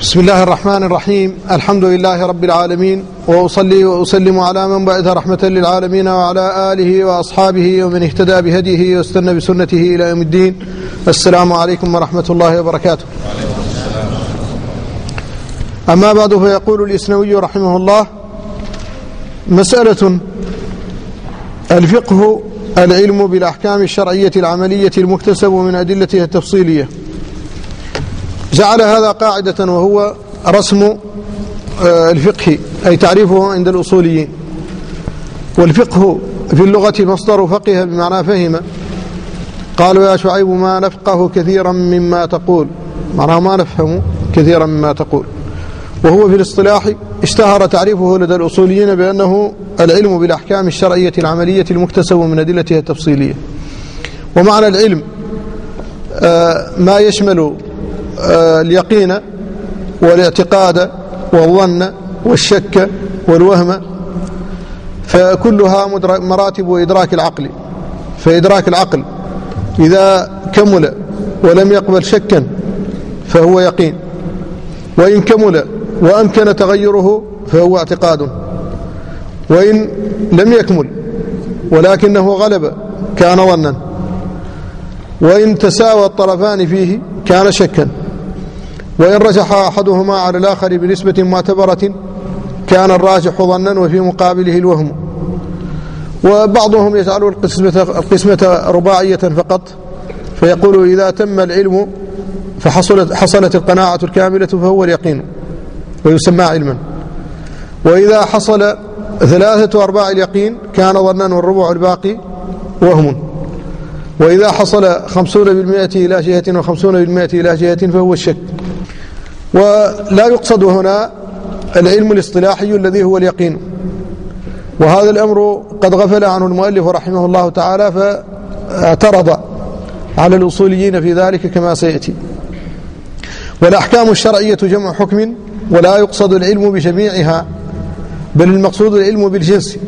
بسم الله الرحمن الرحيم الحمد لله رب العالمين وأصلي وأسلم على من بعث رحمة للعالمين وعلى آله وأصحابه ومن اهتدى بهديه واستنى بسنته إلى يوم الدين السلام عليكم ورحمة الله وبركاته أما بعد فيقول الإسنوي رحمه الله مسألة الفقه العلم بالأحكام الشرعية العملية المكتسب من أدلتها التفصيلية جعل هذا قاعدة وهو رسم الفقه أي تعريفه عند الأصوليين. والفقه في اللغة مصدر فقه بمعنى فهم. قالوا يا شعيب ما نفقه كثيرا مما تقول. معناه ما نفهم كثيرا مما تقول. وهو في الاصطلاح اشتهر تعريفه لدى الأصوليين بأنه العلم بالأحكام الشرعية العملية المكتسب من أدلتها التفصيلية. ومعنى العلم ما يشمل اليقين والاعتقاد والظن والشك والوهم فكلها مراتب إدراك العقل. فإدراك العقل إذا كمل ولم يقبل شكا فهو يقين وإن كمل وأمكن تغيره فهو اعتقاد وإن لم يكمل ولكنه غلب كان ظنا وإن تساوى الطرفان فيه كان شكا. وإن رجح أحدهما على الآخر بنسبة معتبرة كان الراجح ظنا وفي مقابله الوهم. وبعضهم يجعل القسمة, القسمة رباعية فقط فيقول إذا تم العلم فحصلت حصلت القناعة الكاملة فهو اليقين ويسمى علما. وإذا حصل ثلاثة أرباع اليقين كان ظنا والربع الباقي وهم. وإذا حصل خمسون بالمئة إلى جهة وخمسون بالمئة إلى جهة فهو الشك. ولا يقصد هنا العلم الاصطلاحي الذي هو اليقين. وهذا الأمر قد غفل عنه المؤلف رحمه الله تعالى فاعترض على الأصوليين في ذلك كما سيأتي. والأحكام الشرعية جمع حكم ولا يقصد العلم بجميعها بل المقصود العلم بالجنس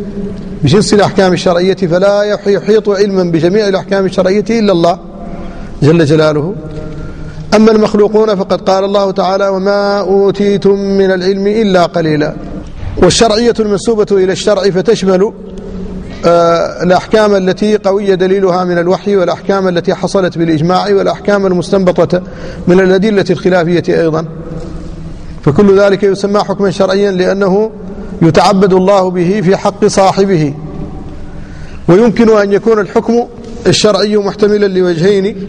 بجنس الأحكام الشرعية فلا يحيط علما بجميع الأحكام الشرعية إلا الله جل جلاله. أما المخلوقون فقد قال الله تعالى وما أوتيتم من العلم إلا قليلا. والشرعية المنسوبة إلى الشرع فتشمل الأحكام التي قوي دليلها من الوحي والأحكام التي حصلت بالإجماع والأحكام المستنبطة من الأدلة الخلافية أيضا. فكل ذلك يسمى حكما شرعيا لأنه يتعبد الله به في حق صاحبه. ويمكن أن يكون الحكم الشرعي محتملا لوجهين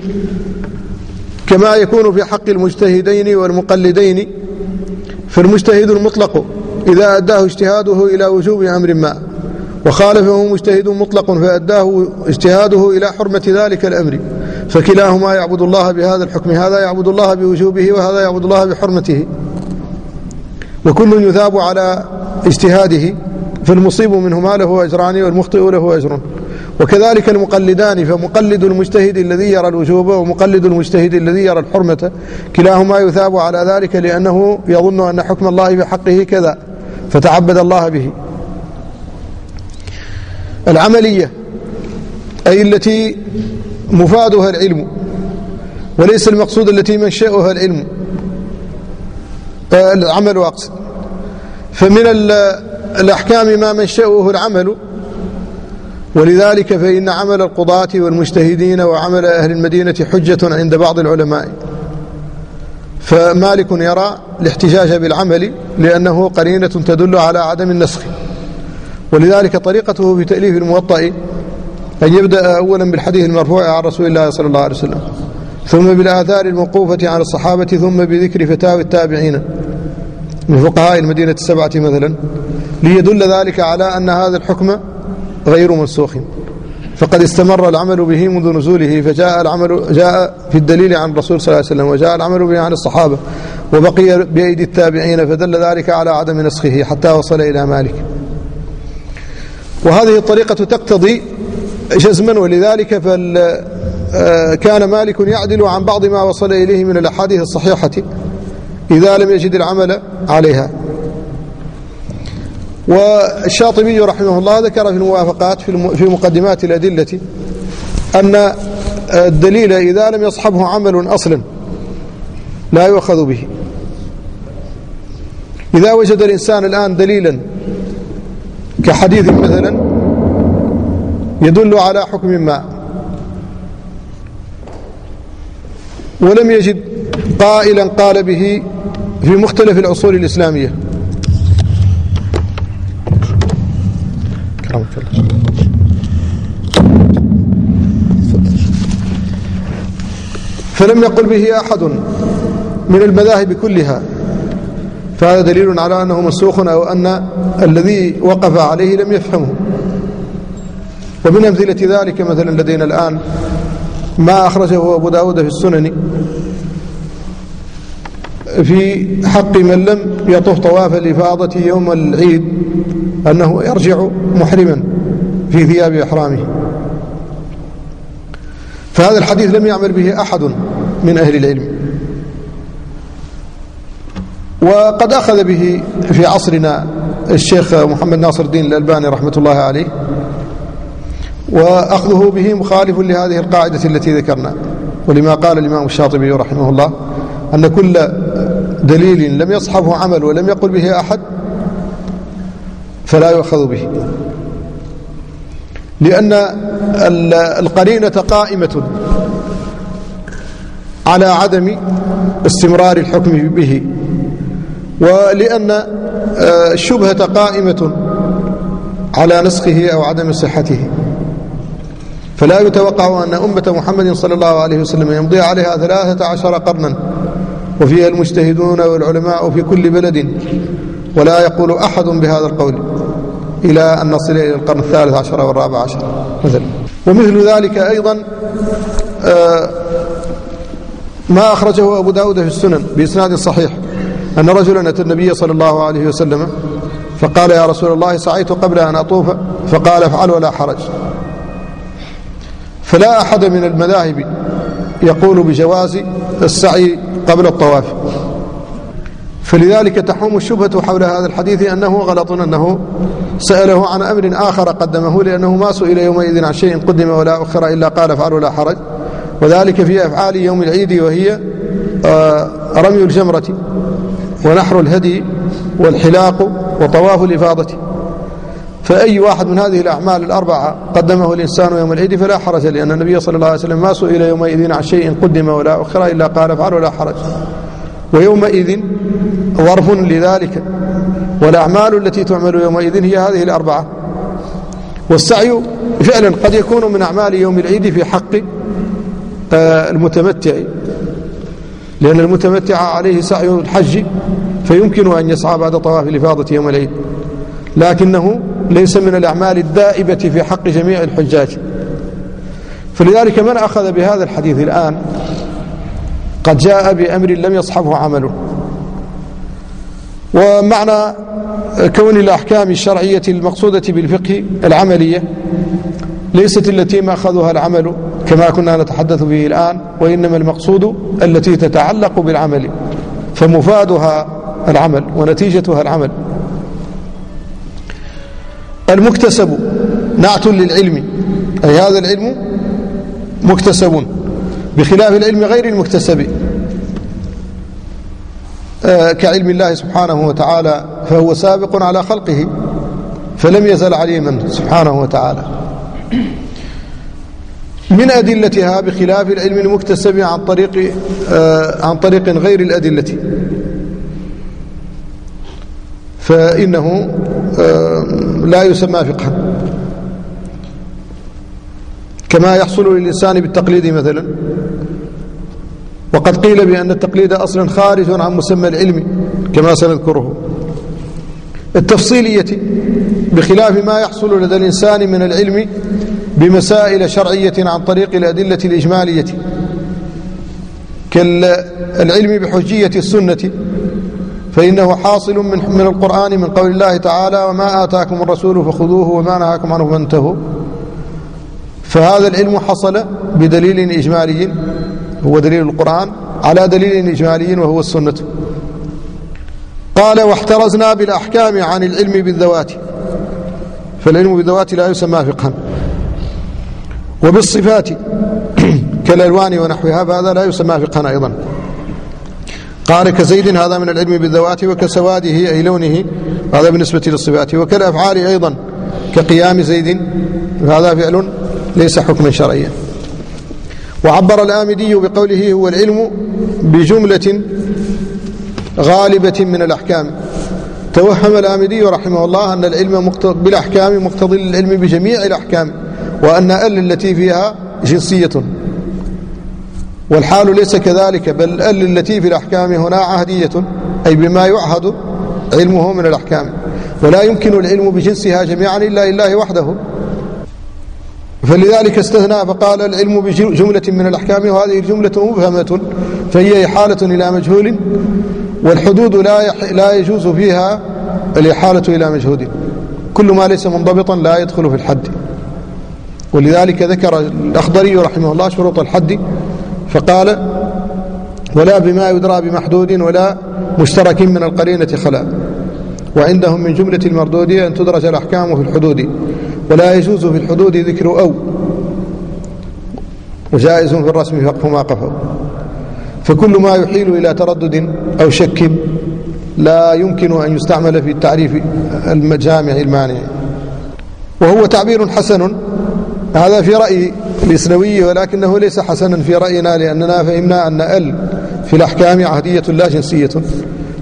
كما يكون في حق المجتهدين والمقلدين فالمجتهد المطلق إذا أداه اجتهاده إلى وجوب أمر ما. وخالفه مجتهد مطلق فأداه اجتهاده إلى حرمة ذلك الأمر. فكلاهما يعبد الله بهذا الحكم هذا يعبد الله بوجوبه وهذا يعبد الله بحرمته. وكل يثاب على اجتهاده فالمصيب منهما له أجران والمخطئ له أجر. وكذلك المقلدان فمقلد المجتهد الذي يرى الوجوب ومقلد المجتهد الذي يرى الحرمة كلاهما يثاب على ذلك لأنه يظن أن حكم الله بحقه كذا فتعبد الله به. العملية أي التي مفادها العلم وليس المقصود التي منشأها العلم. العمل أقصد فمن الأحكام ما منشأه العمل ولذلك فإن عمل القضاة والمجتهدين وعمل أهل المدينة حجة عند بعض العلماء. فمالك يرى الاحتجاج بالعمل لأنه قرينة تدل على عدم النسخ. ولذلك طريقته في تأليف الموطأ أن يبدأ أولا بالحديث المرفوع عن رسول الله صلى الله عليه وسلم ثم بالآثار الموقوفة على الصحابة ثم بذكر فتاوى التابعين من فقهاء المدينة السبعة مثلا ليدل ذلك على أن هذا الحكم غير منسوخ. فقد استمر العمل به منذ نزوله فجاء العمل جاء في الدليل عن الرسول صلى الله عليه وسلم وجاء العمل به عن الصحابة وبقي بأيدي التابعين فدل ذلك على عدم نسخه حتى وصل إلى مالك. وهذه الطريقة تقتضي جزما ولذلك فال كان مالك يعدل عن بعض ما وصل إليه من الأحاديث الصحيحة إذا لم يجد العمل عليها. والشاطبي رحمه الله ذكر في الموافقات في مقدمات الأدلة أن الدليل إذا لم يصحبه عمل أصلا لا يؤخذ به. إذا وجد الإنسان الآن دليلا كحديث مثلا يدل على حكم ما ولم يجد قائلا قال به في مختلف العصور الإسلامية. الله فلم يقل به أحد من المذاهب كلها فهذا دليل على أنه منسوخ أو أن الذي وقف عليه لم يفهمه. ومن أمثلة ذلك مثلا لدينا الآن ما أخرجه أبو داود في السنن في حق من لم يطف طواف الإفاضة يوم العيد أنه يرجع محرما في ثياب إحرامه. فهذا الحديث لم يعمل به أحد من أهل العلم. وقد أخذ به في عصرنا الشيخ محمد ناصر الدين الألباني رحمة الله عليه وأخذه به مخالف لهذه القاعدة التي ذكرنا. ولما قال الإمام الشاطبي رحمه الله أن كل دليل لم يصحبه عمل ولم يقل به أحد فلا يؤخذ به. لأن القرينة قائمة على عدم استمرار الحكم به. ولأن آه، الشبهة قائمة على نسخه أو عدم صحته. فلا يتوقع أن أمة محمد صلى الله عليه وسلم يمضي عليها ثلاثة عشر قرنا. وفيها المجتهدون والعلماء في كل بلد. ولا يقول أحد بهذا القول. إلى أن نصل إلى القرن الثالث عشر والرابع عشر مثلا ومثل ذلك أيضا آه، ما أخرجه أبو داود في السنن بإسناد صحيح أن رجلا أتى النبي صلى الله عليه وسلم فقال يا رسول الله سعيت قبل أن أطوف فقال افعل ولا حرج فلا أحد من المذاهب يقول بجواز السعي قبل الطواف. فلذلك تحوم الشبهة حول هذا الحديث أنه غلط أنه سأله عن أمر آخر قدمه لأنه ما سئل يومئذ عن شيء قدم ولا أخر إلا قال افعل ولا حرج. وذلك في أفعال يوم العيد وهي آه، رمي الجمرة ونحر الهدي والحلاق وطواف الإفاضة. فأي واحد من هذه الأعمال الأربعة قدمه الإنسان يوم العيد فلا حرج لأن النبي صلى الله عليه وسلم ما سئل يومئذ عن شيء قدم ولا أخر إلا قال افعل ولا حرج. ويومئذ ظرف لذلك والأعمال التي تعمل يومئذ هي هذه الأربعة. والسعي فعلا قد يكون من أعمال يوم العيد في حق آه، المتمتع. لأن المتمتع عليه سعي الحج فيمكن أن يسعى بعد طواف الإفاضة يوم العيد. لكنه ليس من الأعمال الدائبة في حق جميع الحجاج. فلذلك من أخذ بهذا الحديث الآن؟ قد جاء بأمر لم يصحبه عمله. ومعنى كون الأحكام الشرعية المقصودة بالفقه العملية ليست التي ما أخذها العمل كما كنا نتحدث به الآن وإنما المقصود التي تتعلق بالعمل فمفادها العمل ونتيجتها العمل. المكتسب نعت للعلم أي هذا العلم مكتسب بخلاف العلم غير المكتسب. كعلم الله سبحانه وتعالى فهو سابق على خلقه فلم يزل عليما سبحانه وتعالى. من أدلتها بخلاف العلم المكتسب عن طريق آه، عن طريق غير الأدلة. فإنه آه، لا يسمى فقها كما يحصل للإنسان بالتقليد مثلا. وقد قيل بأن التقليد أصلا خارج عن مسمى العلم كما سنذكره. التفصيلية بخلاف ما يحصل لدى الإنسان من العلم بمسائل شرعية عن طريق الأدلة الإجمالية. كالعلم بحجية السنة فإنه حاصل من من القرآن من قول الله تعالى وما آتاكم الرسول فخذوه وما نهاكم عنه فانتهوا. فهذا العلم حصل بدليل إجمالي. هو دليل القرآن على دليل إجمالي وهو السنة. قال واحترزنا بالأحكام عن العلم بالذوات. فالعلم بالذوات لا يسمى فقها. وبالصفات كالألوان ونحوها فهذا لا يسمى فقها أيضا. قال كزيد هذا من العلم بالذوات وكسواده أي لونه هذا بالنسبة للصفات وكالأفعال أيضا كقيام زيد هذا فعل ليس حكما شرعيا. وعبر الآمدي بقوله هو العلم بجملة غالبة من الأحكام. توهم الآمدي رحمه الله أن العلم بالأحكام مقتضي للعلم بجميع الأحكام وأن ال التي فيها جنسية. والحال ليس كذلك بل ال التي في الأحكام هنا عهدية أي بما يعهد علمه من الأحكام. ولا يمكن العلم بجنسها جميعا إلا لله وحده. فلذلك استثنى فقال العلم بجملة من الأحكام وهذه الجملة مبهمة فهي إحالة إلى مجهول والحدود لا لا يجوز فيها الإحالة إلى مجهود كل ما ليس منضبطا لا يدخل في الحد. ولذلك ذكر الأخضري رحمه الله شروط الحد فقال ولا بما يدرى بمحدود ولا مشترك من القرينة خلا وعندهم من جملة المردود أن تدرج الأحكام في الحدود. ولا يجوز في الحدود ذكر أو وجائز في الرسم فقف ما قفوا فكل ما يحيل إلى تردد أو شك لا يمكن أن يستعمل في التعريف المجامع المانع. وهو تعبير حسن. هذا في رأي الإسنوي ولكنه ليس حسنا في رأينا لأننا فهمنا أن ال في الأحكام عهدية لا جنسية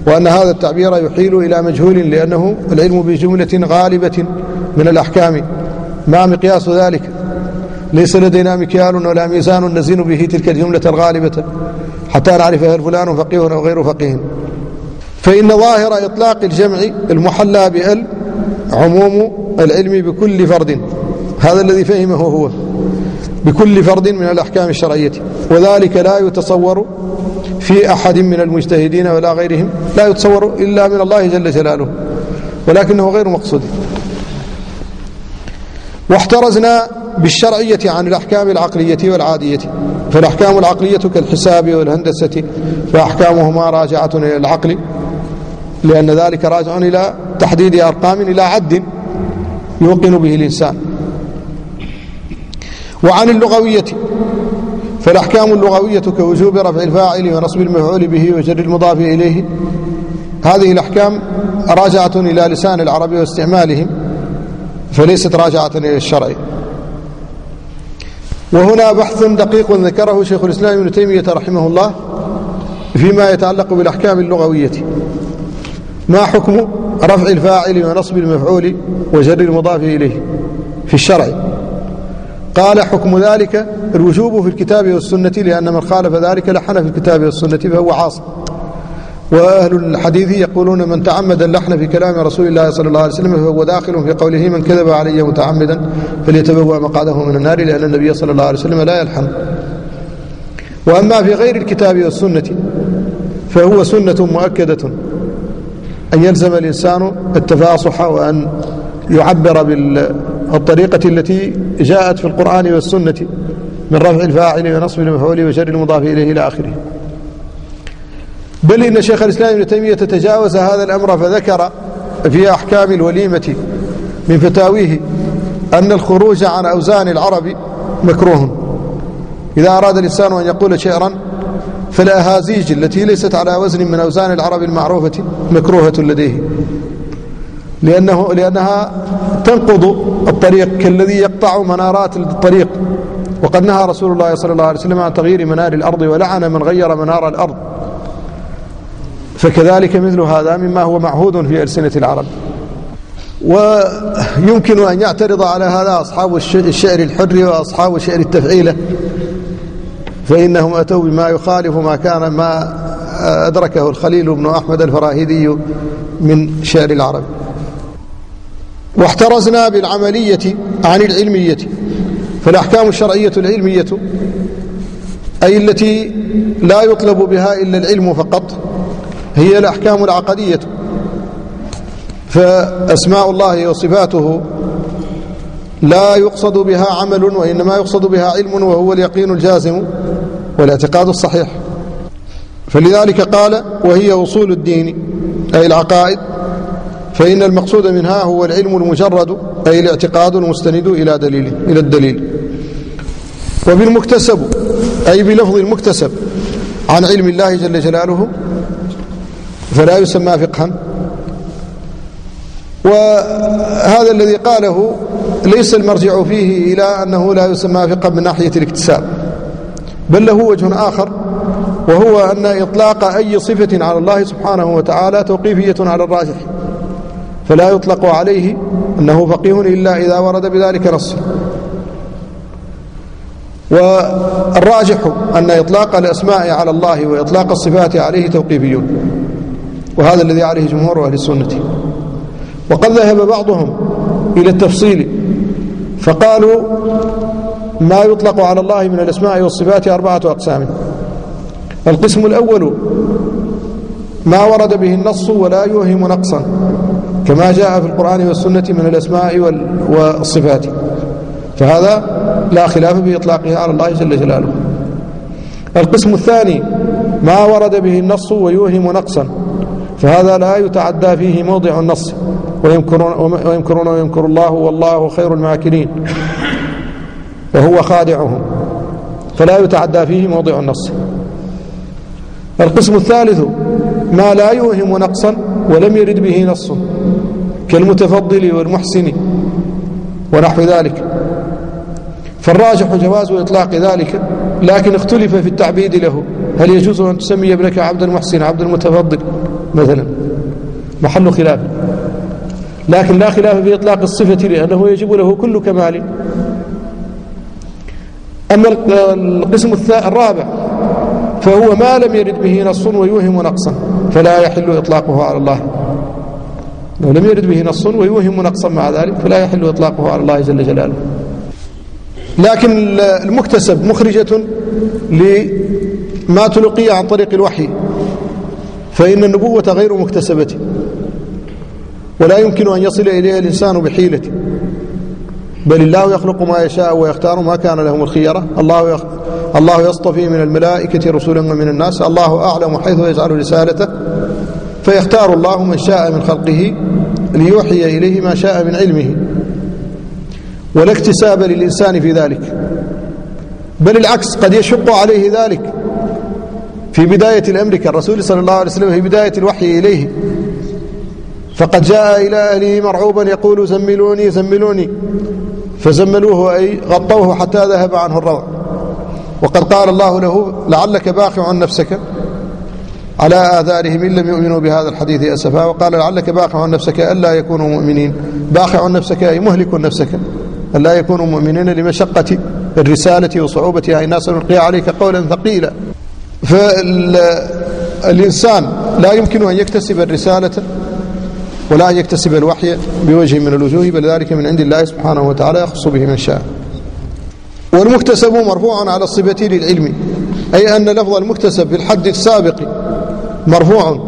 وأن هذا التعبير يحيل إلى مجهول لأنه العلم بجملة غالبة من الأحكام. ما مقياس ذلك. ليس لدينا مكيال ولا ميزان نزين به تلك الجملة الغالبة. حتى نعرف هل فلان فقيه أو غير فقيه. فإن ظاهر إطلاق الجمع المحلى بأل عموم العلم بكل فرد. هذا الذي فهمه هو. بكل فرد من الأحكام الشرعية. وذلك لا يتصور في أحد من المجتهدين ولا غيرهم. لا يتصور إلا من الله جل جلاله. ولكنه غير مقصود. واحترزنا بالشرعية عن الأحكام العقلية والعادية. فالأحكام العقلية كالحساب والهندسة فأحكامهما راجعة إلى العقل لأن ذلك راجع إلى تحديد أرقام إلى عد يوقن به الإنسان. وعن اللغوية فالأحكام اللغوية كوجوب رفع الفاعل ونصب المفعول به وجر المضاف إليه. هذه الأحكام راجعة إلى لسان العرب واستعمالهم. فليست راجعة إلى الشرع. وهنا بحث دقيق ذكره شيخ الإسلام ابن تيمية رحمه الله فيما يتعلق بالأحكام اللغوية. ما حكم رفع الفاعل ونصب المفعول وجر المضاف إليه في الشرع؟ قال حكم ذلك الوجوب في الكتاب والسنة لأن من خالف ذلك لحن في الكتاب والسنة فهو عاص وأهل الحديث يقولون من تعمد اللحن في كلام رسول الله صلى الله عليه وسلم فهو داخل في قوله من كذب علي متعمدا فليتبوأ مقعده من النار لأن النبي صلى الله عليه وسلم لا يلحن. وأما في غير الكتاب والسنة فهو سنة مؤكدة. أن يلزم الإنسان التفاصح وأن يعبر بالطريقة التي جاءت في القرآن والسنة من رفع الفاعل ونصب المفعول وجر المضاف إليه إلى آخره. بل إن شيخ الإسلام ابن تيمية تجاوز هذا الأمر فذكر في أحكام الوليمة من فتاويه أن الخروج عن أوزان العرب مكروه. إذا أراد الإنسان أن يقول شعرا فالأهازيج التي ليست على وزن من أوزان العرب المعروفة مكروهة لديه. لأنه لأنها تنقض الطريق كالذي يقطع منارات الطريق. وقد نهى رسول الله صلى الله عليه وسلم عن تغيير منار الأرض ولعن من غير منار الأرض. فكذلك مثل هذا مما هو معهود في ألسنة العرب. ويمكن أن يعترض على هذا أصحاب الشعر الحر وأصحاب شعر التفعيلة فإنهم أتوا بما يخالف ما كان ما أدركه الخليل بن أحمد الفراهيدي من شعر العرب. واحترزنا بالعملية عن العلمية. فالأحكام الشرعية العلمية أي التي لا يطلب بها إلا العلم فقط هي الأحكام العقدية فأسماء الله وصفاته لا يقصد بها عمل وإنما يقصد بها علم وهو اليقين الجازم والإعتقاد الصحيح. فلذلك قال وهي أصول الدين أي العقائد. فإن المقصود منها هو العلم المجرد أي الاعتقاد المستند إلى دليل إلى الدليل. وبالمكتسب أي بلفظ المكتسب عن علم الله جل جلاله فلا يسمى فقها. وهذا الذي قاله ليس المرجع فيه إلى أنه لا يسمى فقها من ناحية الاكتساب بل له وجه آخر وهو أن إطلاق أي صفة على الله سبحانه وتعالى توقيفية على الراجح فلا يطلق عليه أنه فقيه إلا إذا ورد بذلك نص. والراجح أن إطلاق الأسماء على الله وإطلاق الصفات عليه توقيفيون. وهذا الذي عليه جمهور أهل السنة. وقد ذهب بعضهم إلى التفصيل فقالوا ما يطلق على الله من الأسماء والصفات أربعة أقسام. القسم الأول ما ورد به النص ولا يوهم نقصا كما جاء في القرآن والسنة من الأسماء والصفات. فهذا لا خلاف في إطلاقه على الله جل جلاله. القسم الثاني ما ورد به النص ويوهم نقصا فهذا لا يتعدى فيه موضع النص. ويمكرون, ويمكرون ويمكر الله والله خير الماكرين. وهو خادعهم. فلا يتعدى فيه موضع النص. القسم الثالث ما لا يوهم نقصا ولم يرد به نص. كالمتفضل والمحسن ونحو ذلك. فالراجح جواز إطلاق ذلك لكن اختلف في التعبيد له. هل يجوز أن تسمي ابنك عبد المحسن عبد المتفضل؟ مثلا. محل خلاف. لكن لا خلاف في إطلاق الصفة لأنه يجب له كل كمال. أما القسم الرابع فهو ما لم يرد به نص ويوهم نقصا فلا يحل إطلاقه على الله. لو لم يرد به نص ويوهم نقصا مع ذلك فلا يحل إطلاقه على الله جل جلاله. لكن المكتسب مخرجة لما تلقي عن طريق الوحي. فإن النبوة غير مكتسبة ولا يمكن أن يصل إليها الإنسان بحيلة. بل الله يخلق ما يشاء ويختار ما كان لهم الخيرة الله يخ... الله يصطفي من الملائكة رسلا ومن الناس. الله أعلم حيث يجعل رسالته. فيختار الله من شاء من خلقه ليوحي إليه ما شاء من علمه. ولا اكتساب للإنسان في ذلك. بل العكس قد يشق عليه ذلك. في بداية الأمر كالرسول صلى الله عليه وسلم في بداية الوحي إليه. فقد جاء إلى أهله مرعوبا يقول زملوني زملوني. فزملوه أي غطوه حتى ذهب عنه الروع. وقد قال الله له لعلك باخع نفسك على آثارهم إن لم يؤمنوا بهذا الحديث أسفا. وقال لعلك باخع نفسك ألا يكونوا مؤمنين. باخع نفسك أي مهلك نفسك ألا يكونوا مؤمنين لمشقة الرسالة وصعوبتها. الناس نلقي عليك قولا ثقيلا. فالإنسان لا يمكن أن يكتسب الرسالة ولا أن يكتسب الوحي بوجه من الوجوه بل ذلك من عند الله سبحانه وتعالى يخص به من شاء. والمكتسب مرفوع على الصفة للعلم أي أن لفظ المكتسب في الحد السابق مرفوع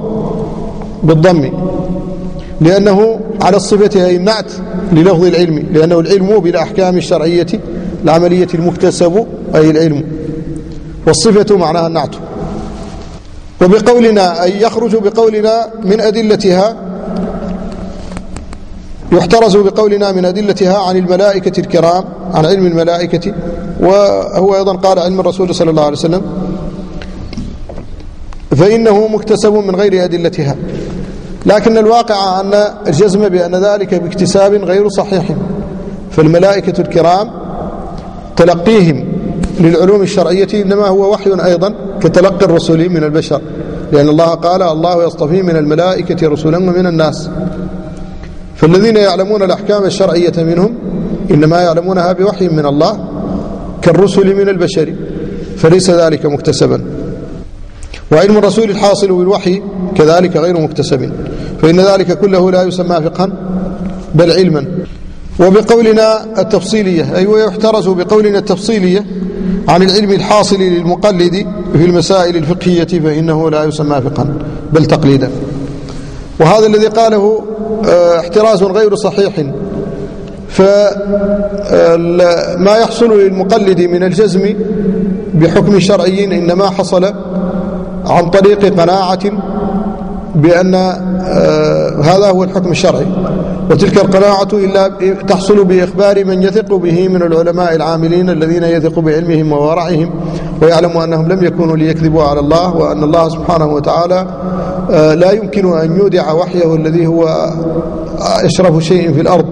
بالضم لأنه على الصفة أي النعت للفظ العلم لأنه العلم بالأحكام الشرعية العملية المكتسب أي العلم. والصفة معناها النعت. وبقولنا أي يخرج بقولنا من أدلتها يحترز بقولنا من أدلتها عن الملائكة الكرام عن علم الملائكة وهو أيضا قال علم الرسول صلى الله عليه وسلم فإنه مكتسب من غير أدلتها. لكن الواقع أن الجزم بأن ذلك باكتساب غير صحيح. فالملائكة الكرام تلقيهم للعلوم الشرعية إنما هو وحي أيضا كتلقي الرسل من البشر. لأن الله قال الله يصطفي من الملائكة رسلا ومن الناس. فالذين يعلمون الأحكام الشرعية منهم إنما يعلمونها بوحي من الله كالرسل من البشر. فليس ذلك مكتسبا. وعلم الرسول الحاصل بالوحي كذلك غير مكتسب. فإن ذلك كله لا يسمى فقها بل علما. وبقولنا التفصيلية أي ويحترز بقولنا التفصيلية عن العلم الحاصل للمقلد في المسائل الفقهية فإنه لا يسمى فقها بل تقليدا. وهذا الذي قاله آه، احتراز غير صحيح. فما يحصل للمقلد من الجزم بحكم شرعي إنما حصل عن طريق قناعة بأن آه، هذا هو الحكم الشرعي. وتلك القناعة إلا تحصل بإخبار من يثق به من العلماء العاملين الذين يثق بعلمهم وورعهم ويعلم أنهم لم يكونوا ليكذبوا على الله وأن الله سبحانه وتعالى آه، لا يمكن أن يودع وحيه الذي هو أشرف شيء في الأرض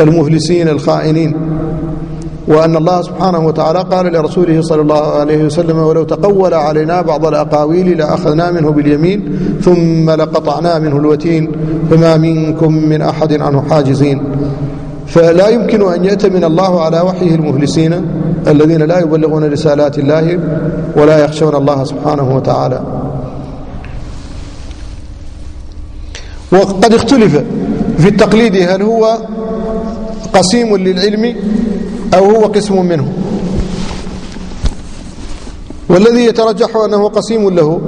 المفلسين الخائنين. وأن الله سبحانه وتعالى قال لرسوله صلى الله عليه وسلم ولو تقول علينا بعض الأقاويل لأخذنا منه باليمين ثم لقطعنا منه الوتين فما منكم من أحد عنه حاجزين. فلا يمكن أن يأتمن الله على وحيه المفلسين الذين لا يبلغون رسالات الله ولا يخشون الله سبحانه وتعالى. وقد اختلف في التقليد هل هو قسيم للعلم أو هو قسم منه. والذي يترجح أنه قسيم له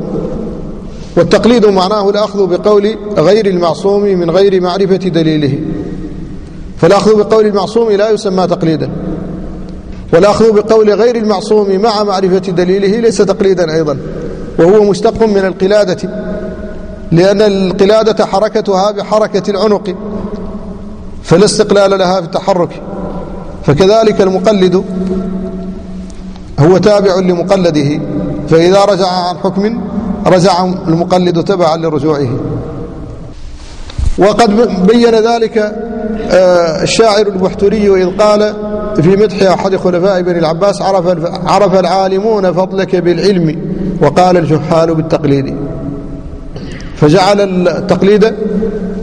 والتقليد معناه الأخذ بقول غير المعصوم من غير معرفة دليله. فالأخذ بقول المعصوم لا يسمى تقليدا. والأخذ بقول غير المعصوم مع معرفة دليله ليس تقليدا أيضا. وهو مشتق من القلادة. لأن القلادة حركتها بحركة العنق. فلا استقلال لها في التحرك. فكذلك المقلد هو تابع لمقلده. فإذا رجع عن حكم رجع المقلد تبعا لرجوعه. وقد بين ذلك آه، الشاعر البحتري إذ قال في مدح أحد خلفاء بني العباس عرف, عرف العالمون فضلك بالعلم وقال الجحال بالتقليد. فجعل التقليد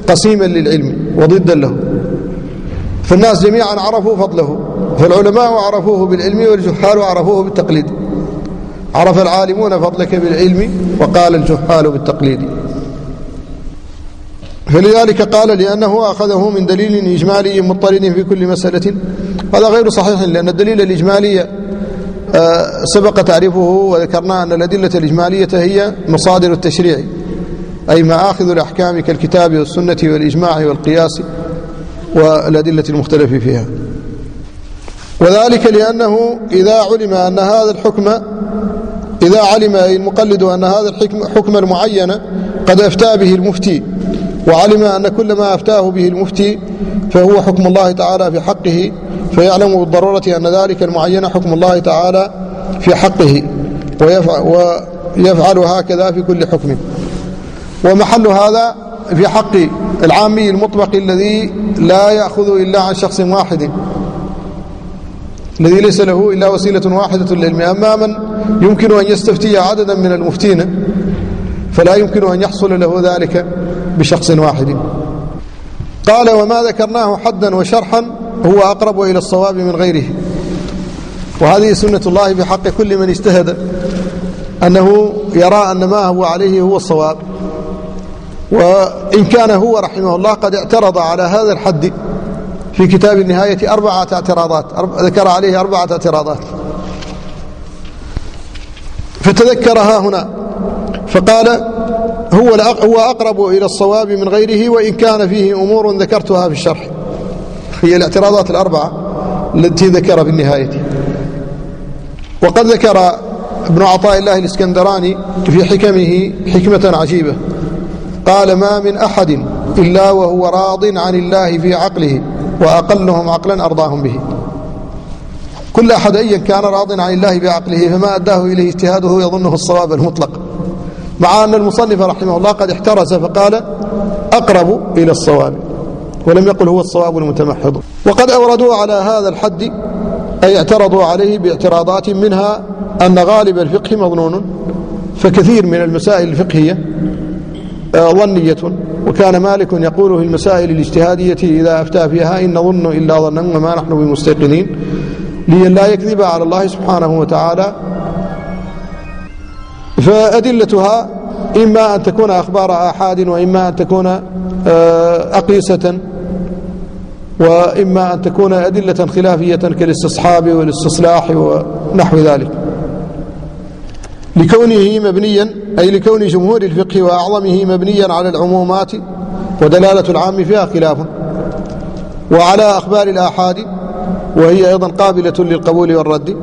قسيما للعلم وضدا له. فالناس جميعا عرفوا فضله فالعلماء عرفوه بالعلم والجهال عرفوه بالتقليد. عرف العالمون فضلك بالعلم وقال الجهال بالتقليد. فلذلك قال لأنه أخذه من دليل إجمالي مضطرد في كل مسألة. هذا غير صحيح لأن الدليل الإجمالي آه، سبق تعريفه وذكرنا أن الأدلة الإجمالية هي مصادر التشريع أي مآخذ الأحكام كالكتاب والسنة والإجماع والقياس والأدلة المختلف فيها. وذلك لأنه إذا علم أن هذا الحكم إذا علم المقلد أن هذا الحكم المعين قد أفتى به المفتي وعلم أن كل ما أفتاه به المفتي فهو حكم الله تعالى في حقه فيعلم بالضرورة أن ذلك المعين حكم الله تعالى في حقه ويفعل, ويفعل هكذا في كل حكم. ومحل هذا في حق العامي المطلق الذي لا يأخذ إلا عن شخص واحد الذي ليس له إلا وسيلة واحدة للعلم. أما من يمكن أن يستفتي عددا من المفتين فلا يمكن أن يحصل له ذلك بشخص واحد. قال وما ذكرناه حدا وشرحا هو أقرب إلى الصواب من غيره. وهذه سنة الله في حق كل من اجتهد أنه يرى أن ما هو عليه هو الصواب. وإن كان هو رحمه الله قد اعترض على هذا الحد في كتاب النهاية أربعة اعتراضات ذكر عليه أربعة اعتراضات. فتذكرها هنا. فقال هو هو أقرب إلى الصواب من غيره وإن كان فيه أمور ذكرتها في الشرح. هي الاعتراضات الأربعة التي ذكر في النهاية وقد ذكر ابن عطاء الله الإسكندراني في حكمه حكمة عجيبة. قال ما من أحد إلا وهو راض عن الله في عقله وأقلهم عقلا أرضاهم به. كل أحد أيا كان راض عن الله بعقله فما أداه إليه اجتهاده يظنه الصواب المطلق. مع أن المصنف رحمه الله قد احترز فقال أقرب إلى الصواب. ولم يقل هو الصواب المتمحض. وقد أوردوا على هذا الحد أي اعترضوا عليه باعتراضات منها أن غالب الفقه مظنون فكثير من المسائل الفقهية آه، ظنية. وكان مالك يقول في المسائل الاجتهادية إذا أفتى فيها إن نظن إلا ظنا وما نحن بمستيقنين. لا يكذب على الله سبحانه وتعالى. فأدلتها إما أن تكون أخبار آحاد وإما أن تكون آه، أقيسة وإما أن تكون أدلة خلافية كالاستصحاب والاستصلاح ونحو ذلك. لكونه مبنيا أي لكون جمهور الفقه وأعظمه مبنيا على العمومات ودلالة العام فيها خلاف. وعلى أخبار الآحاد وهي أيضا قابلة للقبول والرد.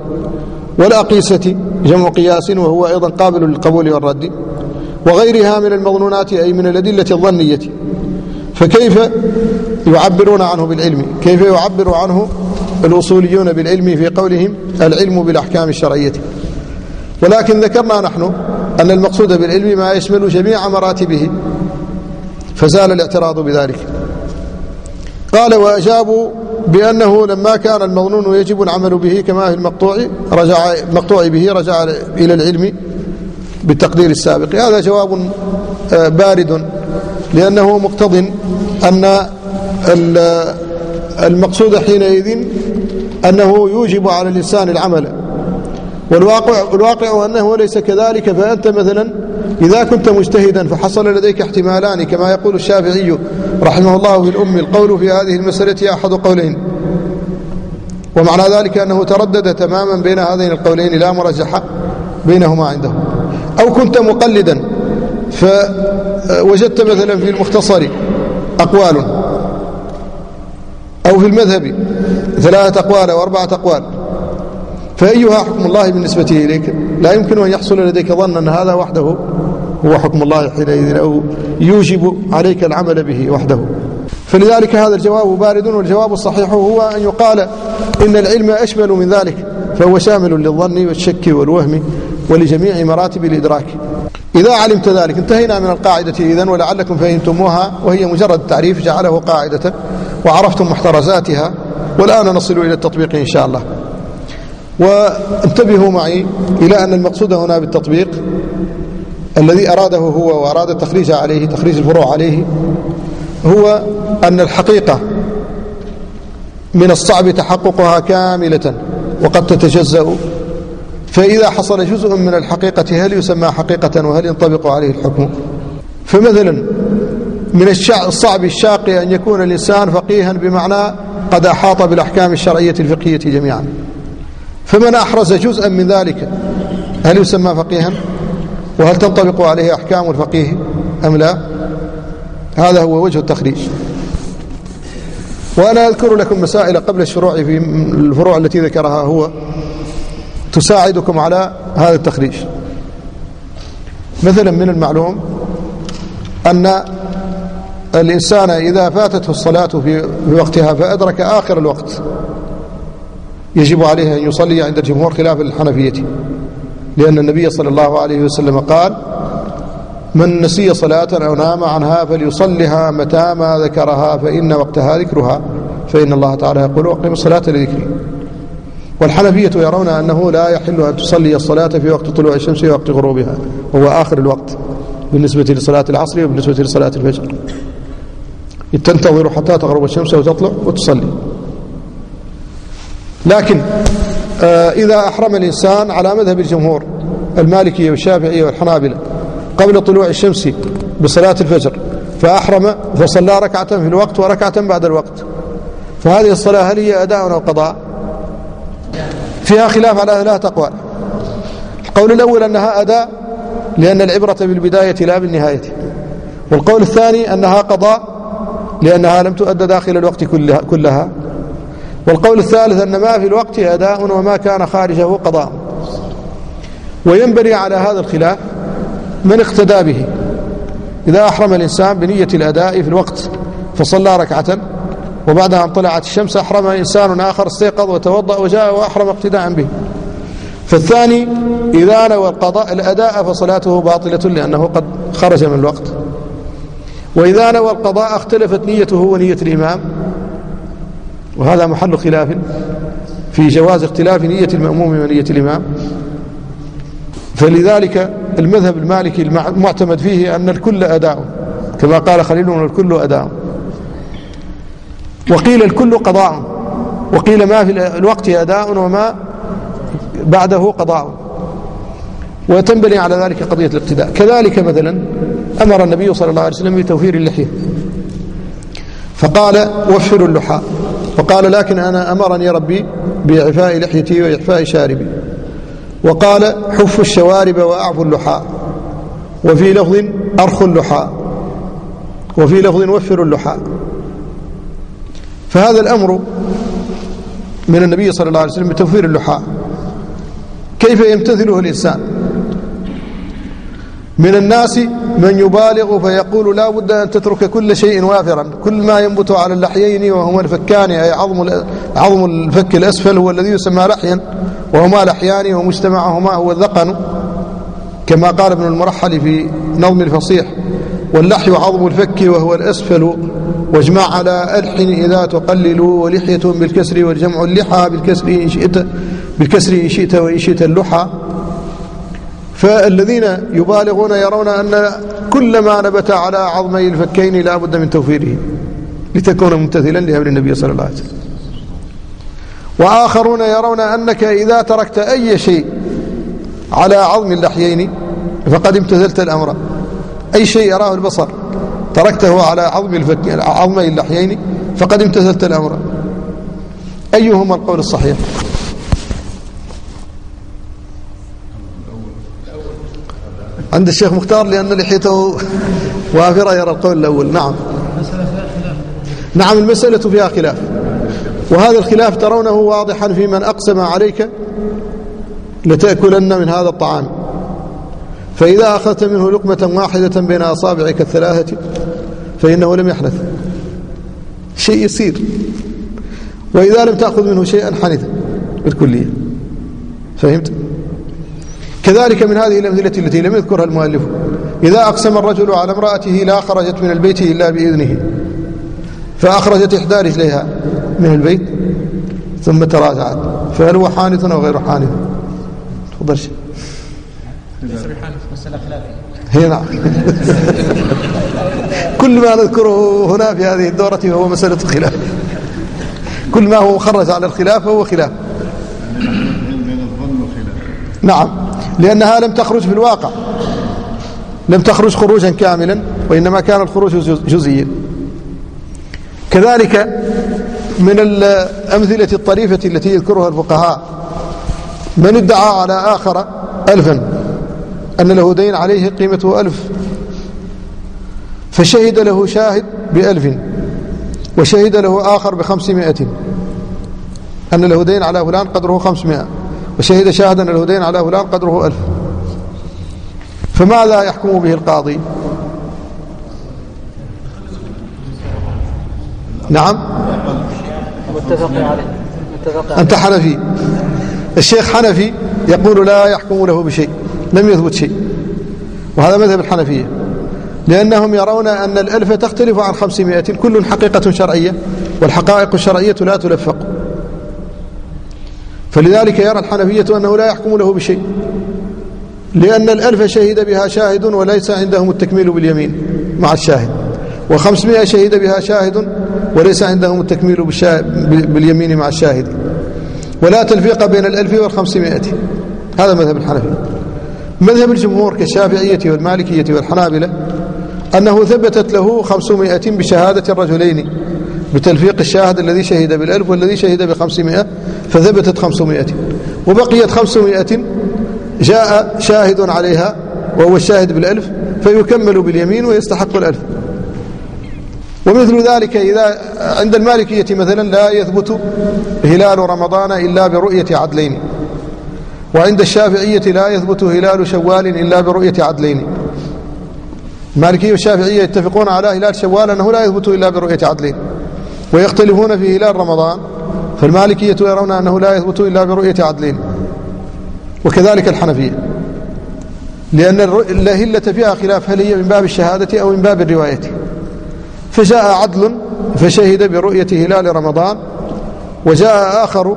والأقيسة جمع قياس وهو أيضا قابل للقبول والرد. وغيرها من المظنونات أي من الأدلة الظنية. فكيف يعبرون عنه بالعلم؟ كيف يعبر عنه الأصوليون بالعلم في قولهم العلم بالأحكام الشرعية؟ ولكن ذكرنا نحن أن المقصود بالعلم ما يشمل جميع مراتبه. فزال الاعتراض بذلك. قال وأجابوا بأنه لما كان المظنون يجب العمل به كما في المقطوع رجع المقطوع به رجع إلى العلم بالتقدير السابق. هذا جواب آه، بارد لأنه مقتض أن المقصود حينئذ أنه يوجب على الإنسان العمل. والواقع الواقع أنه ليس كذلك فأنت مثلا إذا كنت مجتهدا فحصل لديك احتمالان كما يقول الشافعي رحمه الله في الأم القول في هذه المسألة أحد قولين. ومعنى ذلك أنه تردد تماما بين هذين القولين لا مرجح بينهما عنده أو كنت مقلدا فوجدت مثلا في المختصر أقوال أو في المذهب ثلاثة أقوال أو أربعة أقوال فأيها حكم الله بالنسبة إليك؟ لا يمكن أن يحصل لديك ظن أن هذا وحده هو حكم الله حينئذ أو يوجب عليك العمل به وحده. فلذلك هذا الجواب بارد والجواب الصحيح هو أن يقال إن العلم أشمل من ذلك فهو شامل للظن والشك والوهم ولجميع مراتب الإدراك. إذا علمت ذلك انتهينا من القاعدة إذن ولعلكم فهمتموها وهي مجرد تعريف جعله قاعدة وعرفتم محترزاتها والآن نصل إلى التطبيق إن شاء الله. وانتبهوا معي إلى أن المقصود هنا بالتطبيق الذي أراده هو وأراد التخريج عليه تخريج الفروع عليه هو أن الحقيقة من الصعب تحققها كاملة وقد تتجزأ. فإذا حصل جزء من الحقيقة هل يسمى حقيقة وهل ينطبق عليه الحكم؟ فمثلا من الصعب الشاق أن يكون الإنسان فقيها بمعنى قد أحاط بالأحكام الشرعية الفقهية جميعا. فمن أحرز جزءا من ذلك هل يسمى فقيها؟ وهل تنطبق عليه أحكام الفقيه أم لا؟ هذا هو وجه التخريج. وأنا أذكر لكم مسائل قبل الشروع في الفروع التي ذكرها هو تساعدكم على هذا التخريج. مثلا من المعلوم أن الإنسان إذا فاتته الصلاة في وقتها فأدرك آخر الوقت. يجب عليه أن يصلي عند الجمهور خلاف الحنفية لأن النبي صلى الله عليه وسلم قال من نسي صلاة أو نام عنها فليصلها متى ما ذكرها فإن وقتها ذكرها فإن الله تعالى يقول أقم الصلاة لذكري. والحنفية يرون أنه لا يحل أن تصلي الصلاة في وقت طلوع الشمس ووقت غروبها وهو آخر الوقت بالنسبة لصلاة العصر وبالنسبة لصلاة الفجر. تنتظر حتى تغرب الشمس وتطلع وتصلي. لكن آه، إذا أحرم الإنسان على مذهب الجمهور المالكية والشافعية والحنابلة قبل طلوع الشمس بصلاة الفجر فأحرم فصلى ركعة في الوقت وركعة بعد الوقت. فهذه الصلاة هل هي أداء أو قضاء؟ فيها خلاف على ثلاثة أقوال القول الأول أنها أداء لأن العبرة بالبداية لا بالنهاية. والقول الثاني أنها قضاء لأنها لم تؤدى داخل الوقت كلها, كلها. والقول الثالث أن ما في الوقت أداء وما كان خارجه قضاء. وينبني على هذا الخلاف من اقتدى به. إذا أحرم الإنسان بنية الأداء في الوقت فصلى ركعة وبعدها أن طلعت الشمس أحرم إنسان آخر استيقظ وتوضأ وجاء وأحرم اقتداء به. فالثاني إذا نوى القضاء الأداء فصلاته باطلة لأنه قد خرج من الوقت. وإذا نوى القضاء اختلفت نيته ونية الإمام. وهذا محل خلاف في جواز اختلاف نية المأموم ونية الإمام. فلذلك المذهب المالكي المعتمد فيه أن الكل أداء كما قال خليل الكل أداء. وقيل الكل قضاء وقيل ما في الوقت أداء وما بعده قضاء. وتنبني على ذلك قضية الاقتداء. كذلك مثلا أمر النبي صلى الله عليه وسلم بتوفير اللحية. فقال وفروا اللحى. وقال لكن أنا أمرني ربي بإعفاء لحيتي وإعفاء شاربي. وقال حفوا الشوارب وأعفوا اللحى وفي لفظ أرخوا اللحى وفي لفظ وفروا اللحى فهذا الأمر من النبي صلى الله عليه وسلم بتوفير اللحى كيف يمتثله الإنسان؟ من الناس من يبالغ فيقول لا بد أن تترك كل شيء وافرا. كل ما ينبت على اللحيين وهما الفكان أي عظم عظم الفك الأسفل هو الذي يسمى لحيا وهما لحيان ومجتمعهما هو الذقن كما قال ابن المرحل في نظم الفصيح واللحي عظم الفك وهو الأسفل واجمع على ألحن إذا تقللوا ولحية بالكسر والجمع اللحى بالكسر إن شئت بالكسر إن شئت وإن شئت اللحى. فالذين يبالغون يرون أن كل ما نبت على عظمي الفكين لا بد من توفيره لتكون ممتثلا لأمر النبي صلى الله عليه وسلم. وآخرون يرون أنك إذا تركت أي شيء على عظم اللحيين فقد امتثلت الأمر. أي شيء يراه البصر تركته على عظم عظمي اللحيين فقد امتثلت الأمر. أيهما القول الصحيح؟ عند الشيخ مختار لأن لحيته وافرة يرى القول الأول. نعم. نعم المسألة فيها خلاف. وهذا الخلاف ترونه واضحا في من أقسم عليك لتأكلن من هذا الطعام. فإذا أخذت منه لقمة واحدة بين أصابعك الثلاثة فإنه لم يحنث. شيء يسير وإذا لم تأخذ منه شيئا حنث بالكلية. فهمت؟ كذلك من هذه الأمثلة التي لم يذكرها المؤلف. إذا أقسم الرجل على امرأته لا خرجت من البيت إلا بإذنه فأخرجت إحدى رجليها من البيت ثم تراجعت فهل هو حانث أو غير حانث؟ تفضل شيء هي نعم. كل ما نذكره هنا في هذه الدورة هو مسألة خلاف. كل ما هو مخرج على الخلاف فهو خلاف. نعم. لأنها لم تخرج في الواقع. لم تخرج خروجا كاملا وإنما كان الخروج جزئيا. كذلك من الأمثلة الطريفة التي يذكرها الفقهاء من ادعى على آخر ألفا أن له دين عليه قيمته ألف فشهد له شاهد بألف وشهد له آخر بخمسمائة أن له دين على فلان قدره خمسمائة. وشهد شاهدا الهدين على فلان قدره ألف. فماذا يحكم به القاضي؟ نعم. متفق عليه. أنت حنفي. الشيخ حنفي يقول لا يحكم له بشيء لم يثبت شيء. وهذا مذهب الحنفية. لأنهم يرون أن الألف تختلف عن خمسمائة كل حقيقة شرعية والحقائق الشرعية لا تلفق. فلذلك يرى الحنفية أنه لا يحكم له بشيء لأن الألف شهد بها شاهد وليس عندهم التكميل باليمين مع الشاهد وخمسمائة شهد بها شاهد وليس عندهم التكميل باليمين مع الشاهد ولا تلفيق بين الألف والخمسمائة هذا مذهب الحنفية. مذهب الجمهور كالشافعية والمالكية والحنابلة أنه ثبتت له خمسمائة بشهادة الرجلين بتلفيق الشاهد الذي شهد بالألف والذي شهد بخمسمائة فثبتت خمسمائة. وبقيت خمسمائة جاء شاهد عليها وهو الشاهد بالألف فيكمل باليمين ويستحق الألف. ومثل ذلك إذا عند المالكية مثلا لا يثبت هلال رمضان إلا برؤية عدلين. وعند الشافعية لا يثبت هلال شوال إلا برؤية عدلين. المالكية والشافعية يتفقون على هلال شوال أنه لا يثبت إلا برؤية عدلين. ويختلفون في هلال رمضان فالمالكية يرون أنه لا يثبت إلا برؤية عدلين وكذلك الحنفية. لأن الهلة فيها خلاف هل هي من باب الشهادة أو من باب الرواية؟ فجاء عدل فشهد برؤية هلال رمضان وجاء آخر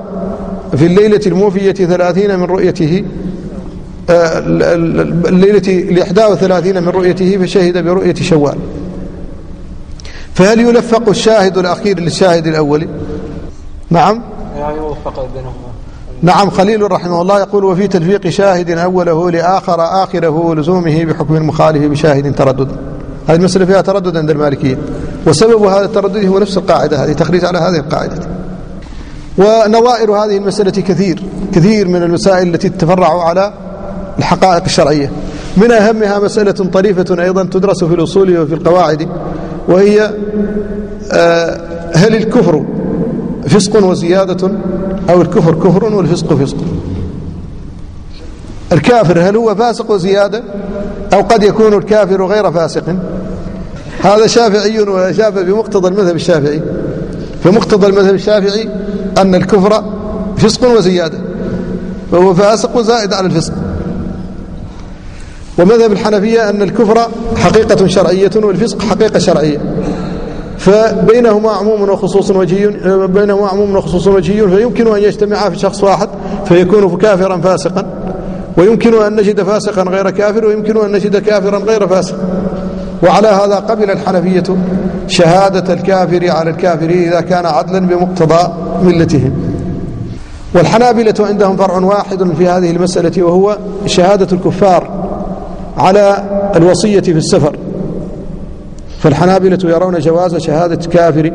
في الليلة الموفية ثلاثين من رؤيته آه، الليلة الإحدى وثلاثين من رؤيته فشهد برؤية شوال. فهل يلفق الشاهد الأخير للشاهد الأول؟ نعم. يوفق بينهما. نعم خليل رحمه الله يقول وفي تلفيق شاهد أوله لآخر آخره لزومه بحكم المخالف بشاهد تردد. هذه المسألة فيها تردد عند المالكية وسبب هذا التردد هو نفس القاعدة هذه تخريج على هذه القاعدة. ونظائر هذه المسألة كثير كثير من المسائل التي تتفرع على الحقائق الشرعية. من أهمها مسألة طريفة أيضا تدرس في الأصول وفي القواعد وهي آه، هل الكفر فسق وزيادة أو الكفر كفر والفسق فسق. الكافر هل هو فاسق وزيادة؟ أو قد يكون الكافر غير فاسق؟ هذا شافعي وشافعي بمقتضى المذهب الشافعي. فمقتضى المذهب الشافعي أن الكفر فسق وزيادة. فهو فاسق وزائد على الفسق. ومذهب الحنفية أن الكفر حقيقة شرعية والفسق حقيقة شرعية. فبينهما عموم وخصوص وجهي بينهما عموم وخصوص وجهي فيمكن أن يجتمعا في شخص واحد فيكون كافرا فاسقا ويمكن أن نجد فاسقا غير كافر ويمكن أن نجد كافرا غير فاسق. وعلى هذا قبل الحنفية شهادة الكافر على الكافر إذا كان عدلا بمقتضى ملتهم. والحنابلة عندهم فرع واحد في هذه المسألة وهو شهادة الكفار على الوصية في السفر. فالحنابلة يرون جواز شهادة كافر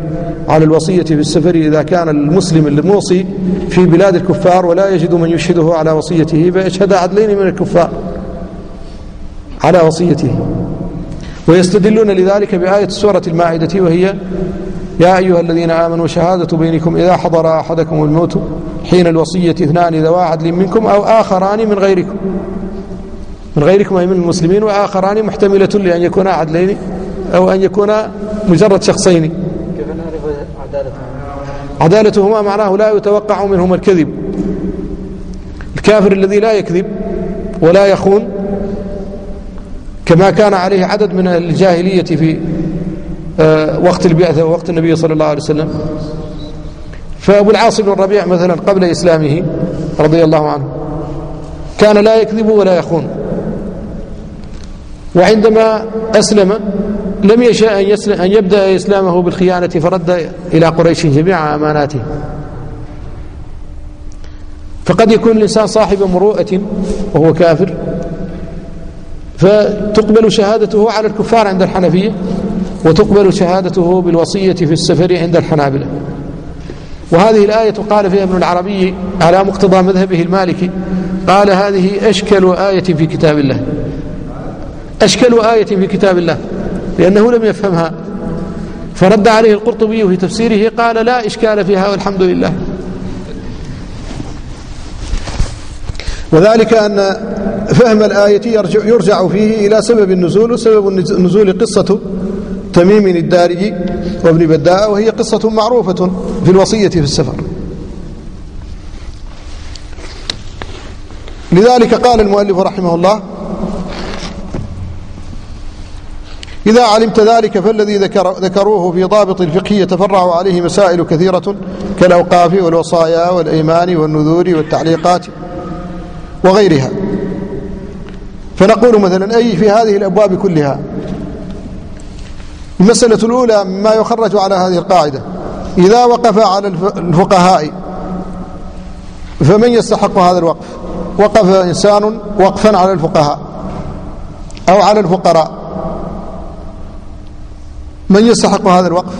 على الوصية في السفر إذا كان المسلم الموصي في بلاد الكفار ولا يجد من يشهده على وصيته فيشهد عدلين من الكفار على وصيته. ويستدلون لذلك بآية سورة المائدة وهي يا أيها الذين آمنوا شهادة بينكم إذا حضر أحدكم الموت حين الوصية اثنان ذوى عدل منكم أو آخران من غيركم. من غيركم أي من المسلمين وآخران محتملة لأن يكونا عدلين. أو أن يكونا مجرد شخصين. كيف نعرف عدالتهما عدالتهما معناه لا يتوقع منهما الكذب. الكافر الذي لا يكذب ولا يخون كما كان عليه عدد من الجاهلية في آه، وقت البعثة ووقت النبي صلى الله عليه وسلم. فأبو العاص بن الربيع مثلا قبل إسلامه رضي الله عنه كان لا يكذب ولا يخون. وعندما أسلم لم يشاء أن, يسلم أن يبدأ إسلامه بالخيانة فرد إلى قريش جميع أماناته. فقد يكون الإنسان صاحب مروءة وهو كافر فتقبل شهادته على الكفار عند الحنفية وتقبل شهادته بالوصية في السفر عند الحنابلة. وهذه الآية قال فيها ابن العربي على مقتضى مذهبه المالكي قال هذه أشكل آية في كتاب الله. أشكل آية في كتاب الله. لأنه لم يفهمها. فرد عليه القرطبي في تفسيره قال لا إشكال فيها والحمد لله. وذلك أن فهم الآية يرجع, يرجع فيه إلى سبب النزول وسبب النزول قصة تميم الدارجي وابن بداء وهي قصة معروفة في الوصية في السفر. لذلك قال المؤلف رحمه الله إذا علمت ذلك فالذي ذكر ذكروه في ضابط الفقه يتفرع عليه مسائل كثيرة كالأوقاف والوصايا والأيمان والنذور والتعليقات وغيرها. فنقول مثلا أي في هذه الأبواب كلها؟ المسألة الأولى ما يخرج على هذه القاعدة. إذا وقف على الفقهاء فمن يستحق هذا الوقف؟ وقف إنسان وقفا على الفقهاء أو على الفقراء. من يستحق هذا الوقف؟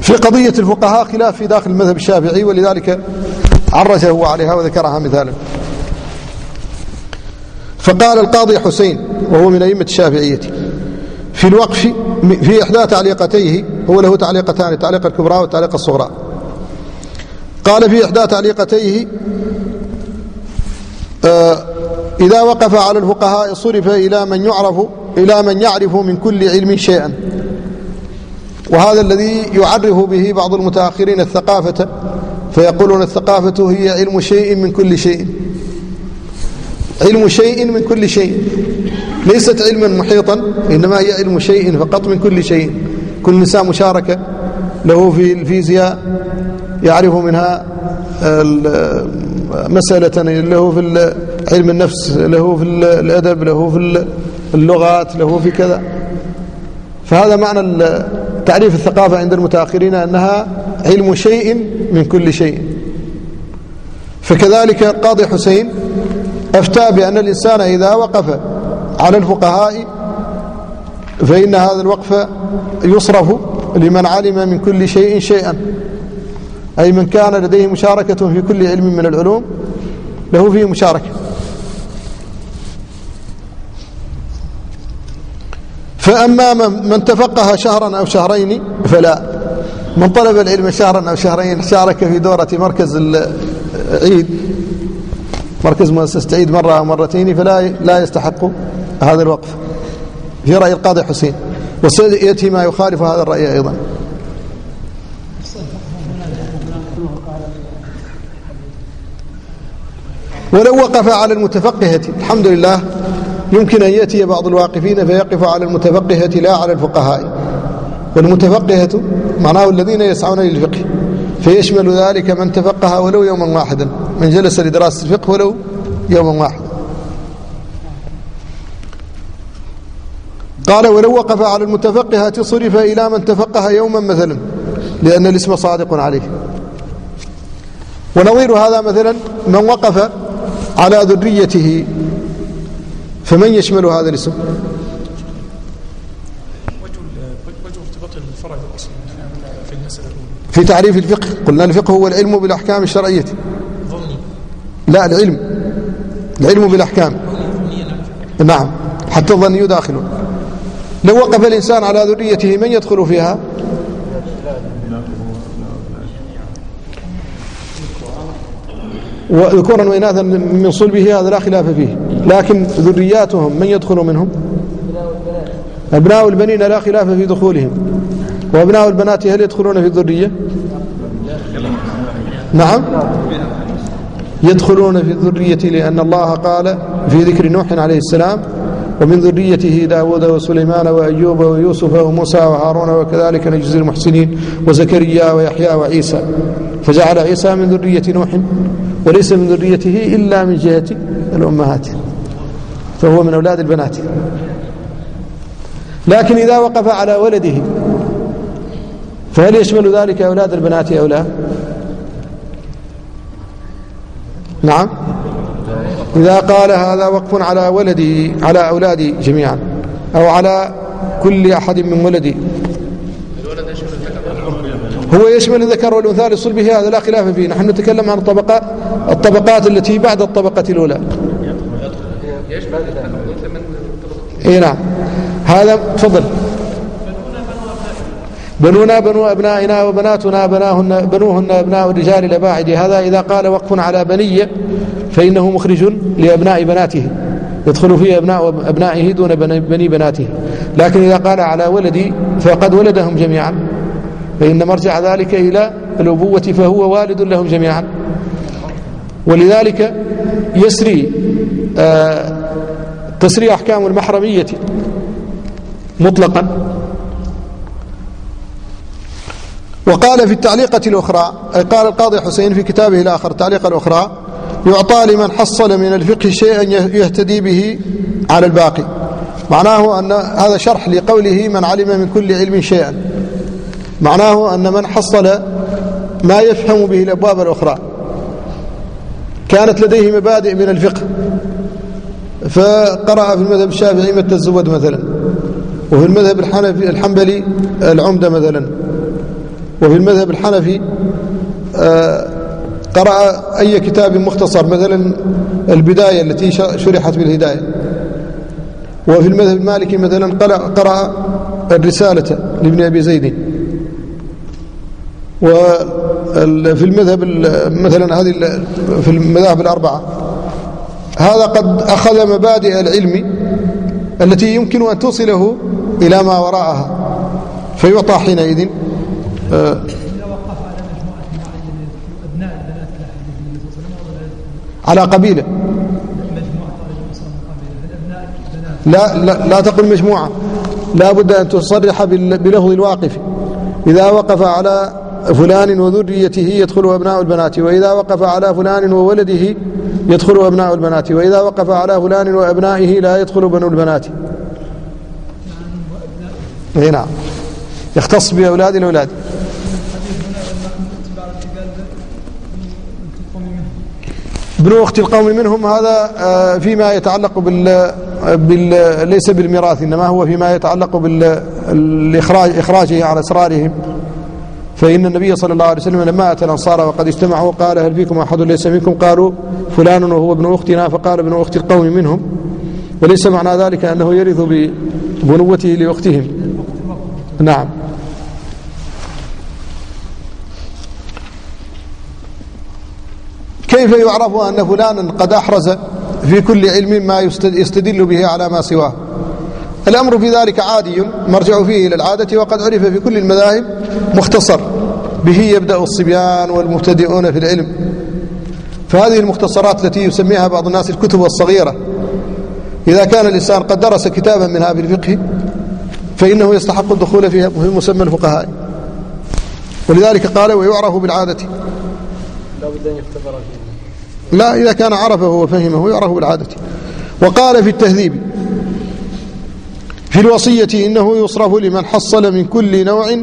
في قضية الفقهاء خلاف في داخل المذهب الشافعي ولذلك عرجه عليها وذكرها مثالا. فقال القاضي حسين وهو من أئمة الشافعية في الوقف في إحدى تعليقتيه هو له تعليقتان التعليق الكبرى والتعليق الصغرى. قال في إحدى تعليقتيه آه إذا وقف على الفقهاء صرف إلى من يعرف إلى من يعرف من كل علم شيئا. وهذا الذي يعرف به بعض المتأخرين الثقافة فيقولون الثقافة هي علم شيء من كل شيء. علم شيء من كل شيء. ليست علما محيطا إنما هي علم شيء فقط من كل شيء. كل إنسان مشاركة له في الفيزياء يعرف منها مسألة له في علم النفس له في الأدب له في اللغات له في كذا. فهذا معنى تعريف الثقافة عند المتأخرين أنها علم شيء من كل شيء. فكذلك القاضي حسين أفتى بأن الإنسان إذا وقف على الفقهاء فإن هذا الوقف يصرف لمن علم من كل شيء شيئا. أي من كان لديه مشاركة في كل علم من العلوم له فيه مشاركة. فأما من تفقه شهرا أو شهرين فلا. من طلب العلم شهرا أو شهرين شارك في دورة مركز العيد مركز مؤسسة تعيد مرة أو مرتين فلا لا يستحق هذا الوقف. في رأي القاضي حسين. وسيأتي ما يخالف هذا الرأي أيضا. ولو وقف على المتفقهة. الحمد لله. يمكن أن يأتي بعض الواقفين فيقف على المتفقهة لا على الفقهاء. والمتفقهة معناه الذين يسعون للفقه. فيشمل ذلك من تفقه ولو يوما واحدا من جلس لدراسة الفقه ولو يوما واحدا. قال ولو وقف على المتفقهة صرف إلى من تفقه يوما مثلا لأن الاسم صادق عليه. ونظير هذا مثلا من وقف على ذريته. فمن يشمل هذا الاسم؟ وجه ارتباط الفرع بالأصل في المسألة في تعريف الفقه قلنا الفقه هو العلم بالأحكام الشرعية. ظني. لا العلم. العلم بالأحكام. ظني نعم. حتى الظن داخل لو وقف الإنسان على ذريته من يدخل فيها؟ وذكورا وإناثا من صلبه هذا لا خلاف فيه. لكن ذرياتهم من يدخل منهم؟ أبناء البنين لا خلاف في دخولهم. وأبناء البنات هل يدخلون في الذرية؟ نعم. يدخلون في الذرية لأن الله قال في ذكر نوح عليه السلام ومن ذريته داود وسليمان وأيوب ويوسف وموسى وهارون وكذلك نجزي المحسنين وزكريا ويحيى وعيسى. فجعل عيسى من ذرية نوح وليس من ذريته إلا من جهة الأمهات. فهو من أولاد البنات. لكن إذا وقف على ولده فهل يشمل ذلك أولاد البنات أو لا؟ نعم. إذا قال هذا وقف على ولدي على أولادي جميعا أو على كل أحد من ولدي. هو يشمل الذكر والأنثى لصلبه هذا لا خلاف فيه. نحن نتكلم عن الطبقات الطبقات التي بعد الطبقة الأولى. إي نعم. هذا تفضل. بنونا بنو أبنائنا وبناتنا بناهن بنوهن أبناء الرجال الأباعد هذا إذا قال وقف على بنية فإنه مخرج لأبناء بناته. يدخل فيه أبناء أبنائه دون بني بني بناته. لكن إذا قال على ولدي فقد ولدهم جميعا. فإن مرجع ذلك إلى الأبوة فهو والد لهم جميعا. ولذلك يسري آه تسري أحكام المحرمية مطلقا. وقال في التعليقة الأخرى أي قال القاضي حسين في كتابه الآخر التعليقة الأخرى يعطى لمن حصل من الفقه شيئا يهتدي به على الباقي. معناه أن هذا شرح لقوله من علم من كل علم شيئا. معناه أن من حصل ما يفهم به الأبواب الأخرى. كانت لديه مبادئ من الفقه. فقرأ في المذهب الشافعي متى الزبد مثلا. وفي المذهب الحنفي الحنبلي العمدة مثلا. وفي المذهب الحنفي آه، قرأ أي كتاب مختصر مثلا البداية التي شرحت بالهداية. وفي المذهب المالكي مثلا قرأ الرسالة لابن أبي زيد. وفي المذهب مثلا هذه في المذاهب الأربعة. هذا قد أخذ مبادئ العلم التي يمكن أن توصله إلى ما وراءها. فيعطى حينئذ آه، على قبيلة. لا لا, لا تقل مجموعة. لا بد أن تصرح بلفظ الواقف. إذا وقف على فلان وذريته يدخل أبناء البنات وإذا وقف على فلان وولده يدخل أبناء البنات وإذا وقف على فلان وأبنائه لا يدخل بنو البنات. نعم. يختص بأولاد الأولاد. ابن أخت القوم منهم هذا آه، فيما يتعلق بال, بال ليس بالميراث إنما هو فيما يتعلق بالإخراج إخراجه على أسرارهم. فإن النبي صلى الله عليه وسلم لما أتى الأنصار وقد اجتمعوا قال هل فيكم أحد ليس منكم؟ قالوا فلان وهو ابن أختنا فقال ابن أخت القوم منهم. وليس معنى ذلك أنه يرث ببنوته لأختهم. نعم. كيف يعرف أن فلانا قد أحرز في كل علم ما يستدل به على ما سواه؟ الأمر في ذلك عادي مرجع فيه إلى العادة وقد عرف في كل المذاهب مختصر. به يبدأ الصبيان والمبتدئون في العلم. فهذه المختصرات التي يسميها بعض الناس الكتب الصغيرة. إذا كان الإنسان قد درس كتابا منها في الفقه فإنه يستحق الدخول فيها في مسمى الفقهاء. ولذلك قال ويعرف بالعادة. لا بد أن يختبر لا إذا كان عرفه وفهمه يعرف بالعادة. وقال في التهذيب في الوصية إنه يصرف لمن حصل من كل نوع.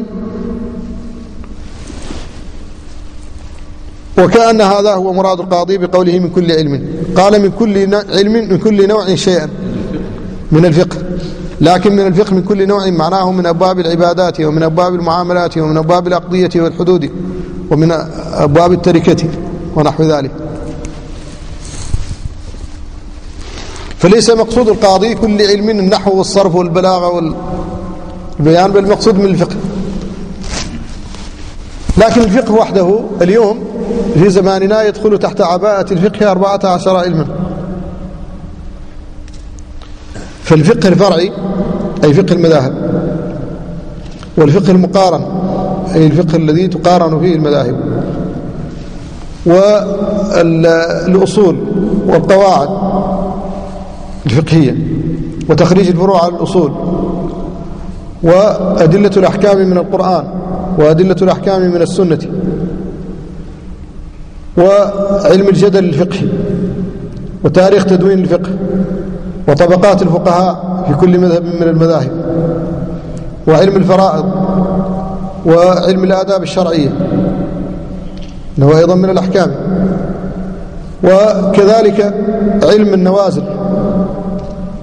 وكأن هذا هو مراد القاضي بقوله من كل علم. قال من كل علم من كل نوع شيئا. من الفقه. لكن من الفقه من كل نوع معناه من أبواب العبادات ومن أبواب المعاملات ومن أبواب الأقضية والحدود ومن أبواب التركة ونحو ذلك. فليس مقصود القاضي كل علم النحو والصرف والبلاغة والبيان بل المقصود من الفقه. لكن الفقه وحده اليوم في زماننا يدخل تحت عباءة الفقه أربعة عشر علما. فالفقه الفرعي أي فقه المذاهب والفقه المقارن أي الفقه الذي تقارن فيه المذاهب والأصول والقواعد الفقهية وتخريج الفروع على الأصول وأدلة الأحكام من القرآن وأدلة الأحكام من السنة وعلم الجدل الفقهي وتاريخ تدوين الفقه وطبقات الفقهاء في كل مذهب من المذاهب وعلم الفرائض وعلم الآداب الشرعية أنه أيضا من الأحكام. وكذلك علم النوازل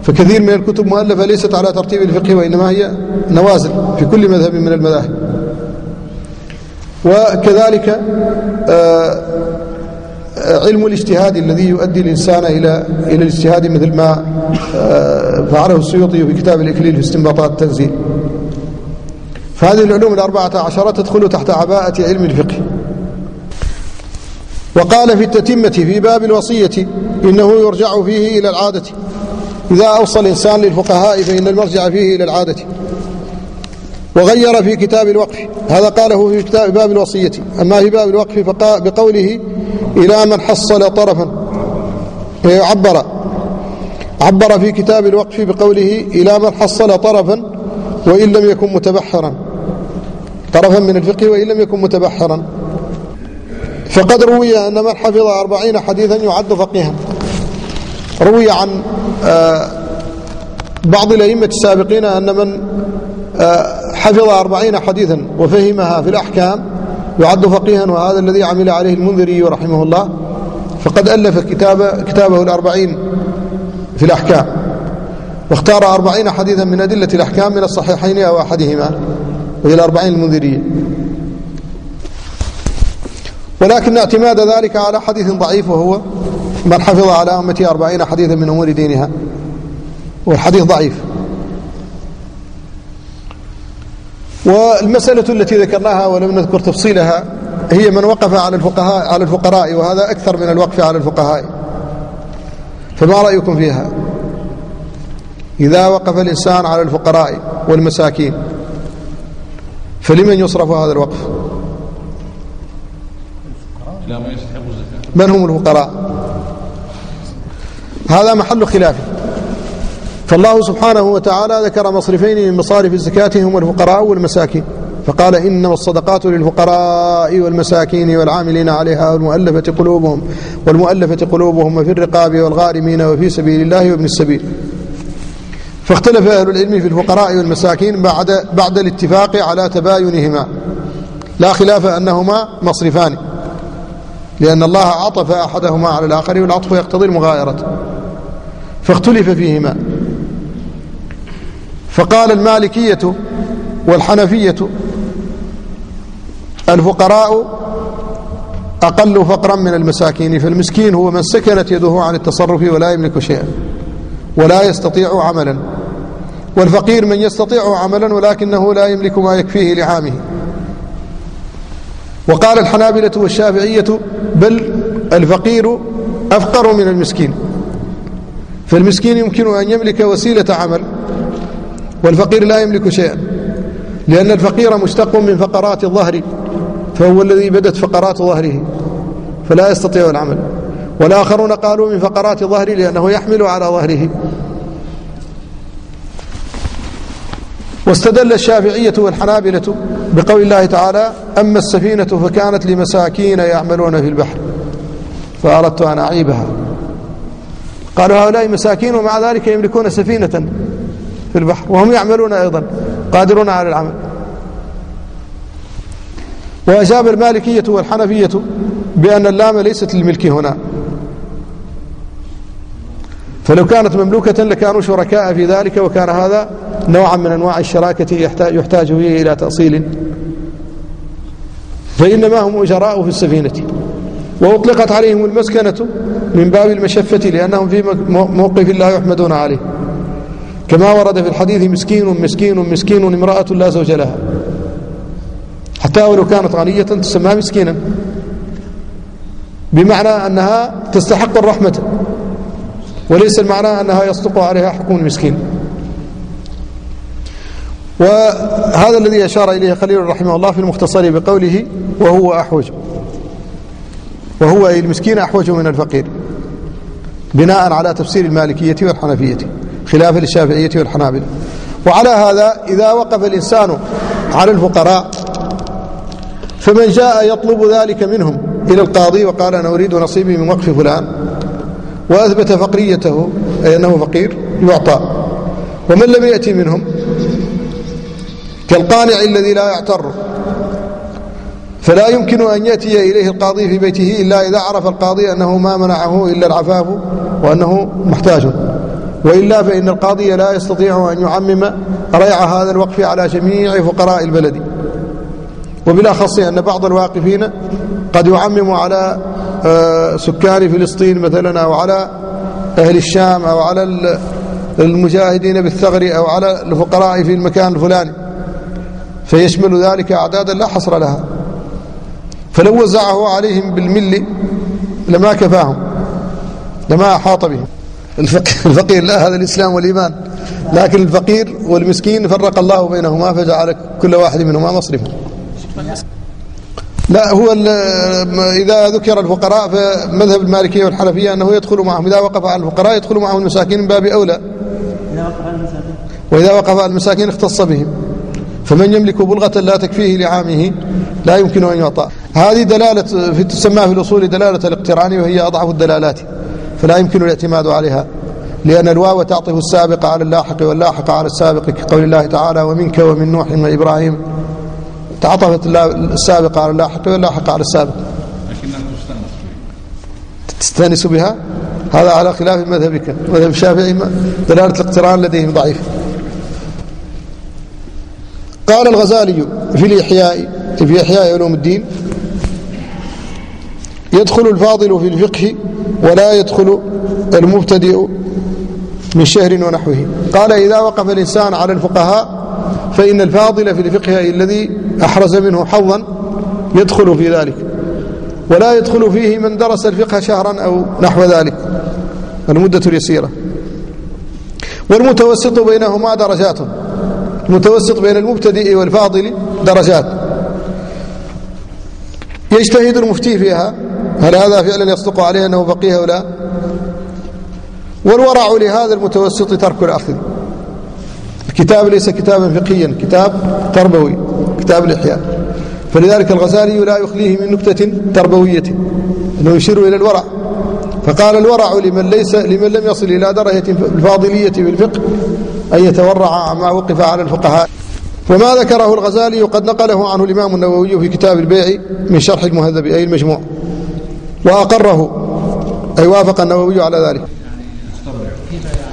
فكثير من الكتب مؤلفة ليست على ترتيب الفقه وإنما هي نوازل في كل مذهب من المذاهب. وكذلك آه، علم الاجتهاد الذي يؤدي الإنسان إلى إلى الاجتهاد مثل ما آه، فعله السيوطي في كتاب الإكليل في استنباطات التنزيل. فهذه العلوم الأربعة عشرة تدخل تحت عباءة علم الفقه. وقال في التتمة في باب الوصية إنه يرجع فيه إلى العادة. إذا أوصى الإنسان للفقهاء فإن المرجع فيه إلى العادة. وغير في كتاب الوقف. هذا قاله في كتاب باب الوصية. أما في باب الوقف بقوله إلى من حصل طرفا. عبر. عبر في كتاب الوقف بقوله إلى من حصل طرفا وإن لم يكن متبحرا. طرفا من الفقه وإن لم يكن متبحرا. فقد روي أن من حفظ أربعين حديثا يعد فقيها. روي عن آه، بعض الأئمة السابقين أن من آه، حفظ أربعين حديثا وفهمها في الأحكام يعد فقيها وهذا الذي عمل عليه المنذري رحمه الله. فقد ألف كتاب كتابه الأربعين في الأحكام واختار أربعين حديثا من أدلة الأحكام من الصحيحين أو أحدهما وهي الأربعين المنذرية. ولكن اعتماد ذلك على حديث ضعيف وهو من حفظ على أمتي أربعين حديثا من أمور دينها. والحديث ضعيف. والمسألة التي ذكرناها ولم نذكر تفصيلها هي من وقف على الفقهاء على الفقراء وهذا أكثر من الوقف على الفقهاء. فما رأيكم فيها؟ إذا وقف الإنسان على الفقراء والمساكين فلمن يصرف هذا الوقف؟ من هم الفقراء؟ هذا محل خلاف. فالله سبحانه وتعالى ذكر مصرفين من مصارف الزكاة هم الفقراء والمساكين. فقال إنما الصدقات للفقراء والمساكين والعاملين عليها والمؤلفة قلوبهم والمؤلفة قلوبهم وفي الرقاب والغارمين وفي سبيل الله وابن السبيل. فاختلف أهل العلم في الفقراء والمساكين بعد بعد الاتفاق على تباينهما. لا خلاف أنهما مصرفان. لأن الله عطف أحدهما على الآخر والعطف يقتضي المغايرة فاختلف فيهما. فقال المالكية والحنفية الفقراء أقل فقرا من المساكين فالمسكين هو من سكنت يده عن التصرف ولا يملك شيئا ولا يستطيع عملا والفقير من يستطيع عملا ولكنه لا يملك ما يكفيه لعامه. وقال الحنابلة والشافعية بل الفقير أفقر من المسكين. فالمسكين يمكن أن يملك وسيلة عمل والفقير لا يملك شيئا لأن الفقير مشتق من فقرات الظهر فهو الذي بدت فقرات ظهره فلا يستطيع العمل. والآخرون قالوا من فقرات ظهره لأنه يحمل على ظهره. واستدل الشافعية والحنابلة بقول الله تعالى أما السفينة فكانت لمساكين يعملون في البحر فأردت أن أعيبها. قالوا هؤلاء مساكين ومع ذلك يملكون سفينة في البحر وهم يعملون أيضا قادرون على العمل. وأجاب المالكية والحنفية بأن اللام ليست للملك هنا. فلو كانت مملوكة لكانوا شركاء في ذلك وكان هذا نوعا من أنواع الشراكة يحتاج, فيه إلى تأصيل. فإنما هم أجراء في السفينة. وأطلقت عليهم المسكنة من باب المشفة لأنهم في موقف لا يحمدون عليه. كما ورد في الحديث مسكين مسكين مسكين امرأة لا زوج لها. حتى ولو كانت غنية تسمى مسكينا. بمعنى أنها تستحق الرحمة. وليس المعنى أنها يصدق عليها حكم المسكين. وهذا الذي أشار إليه خليل رحمه الله في المختصر بقوله وهو أحوج. وهو المسكين أحوج من الفقير. بناء على تفسير المالكية والحنفية خلافا للشافعية والحنابلة. وعلى هذا إذا وقف الإنسان على الفقراء فمن جاء يطلب ذلك منهم إلى القاضي وقال أنا أريد نصيبي من وقف فلان وأثبت فقريته أي أنه فقير يعطى. ومن لم يأتي منهم كالقانع الذي لا يعتر. فلا يمكن أن يأتي إليه القاضي في بيته إلا إذا عرف القاضي أنه ما منعه إلا العفاف وأنه محتاج وإلا فإن القاضي لا يستطيع أن يعمم ريع هذا الوقف على جميع فقراء البلد. وبالأخص أن بعض الواقفين قد يعمم على آه، سكان فلسطين مثلا أو على أهل الشام أو على المجاهدين بالثغر أو على الفقراء في المكان الفلاني. فيشمل ذلك أعدادا لا حصر لها. فلو وزعه عليهم بالمل لما كفاهم لما أحاط بهم. الفقير لا هذا الإسلام والإيمان. لكن الفقير والمسكين فرق الله بينهما فجعل كل واحد منهما مصرفا. لا هو إذا ذكر الفقراء فمذهب المالكية والحنفية أنه يدخل معهم. إذا وقف على الفقراء يدخل معهم المساكين من باب أولى. وإذا وقف على المساكين اختص بهم. فمن يملك بلغة لا تكفيه لعامه لا يمكن أن يعطى. هذه دلالة في تسمى في الأصول دلالة الاقتران وهي أضعف الدلالات فلا يمكن الاعتماد عليها لأن الواو تعطف السابق على اللاحق واللاحق على السابق كقول الله تعالى ومنك ومن نوح وإبراهيم تعطفت السابق على اللاحق واللاحق على السابق. تستأنس بها؟ هذا على خلاف مذهبك مذهب الشافعي دلالة الاقتران لديهم ضعيف. قال الغزالي في الإحياء في إحياء علوم الدين يدخل الفاضل في الفقه ولا يدخل المبتدئ من شهر ونحوه. قال إذا وقف الإنسان على الفقهاء فإن الفاضل في الفقه الذي أحرز منه حظا يدخل في ذلك. ولا يدخل فيه من درس الفقه شهرا أو نحو ذلك. المدة اليسيرة. والمتوسط بينهما درجات. المتوسط بين المبتدئ والفاضل درجات. يجتهد المفتي فيها هل هذا فعلا يصدق عليه أنه فقيه أو لا؟ والورع لهذا المتوسط ترك الأخذ. الكتاب ليس كتابا فقهيا كتاب تربوي كتاب الإحياء فلذلك الغزالي لا يخليه من نكتة تربوية أنه يشير إلى الورع فقال الورع لمن ليس لمن لم يصل إلى درجة الفاضلية في الفقه أن يتورع ما وقف على الفقهاء. وما ذكره الغزالي قد نقله عنه الإمام النووي في كتاب البيع من شرح المهذب أي المجموع. وأقره أي وافق النووي على ذلك.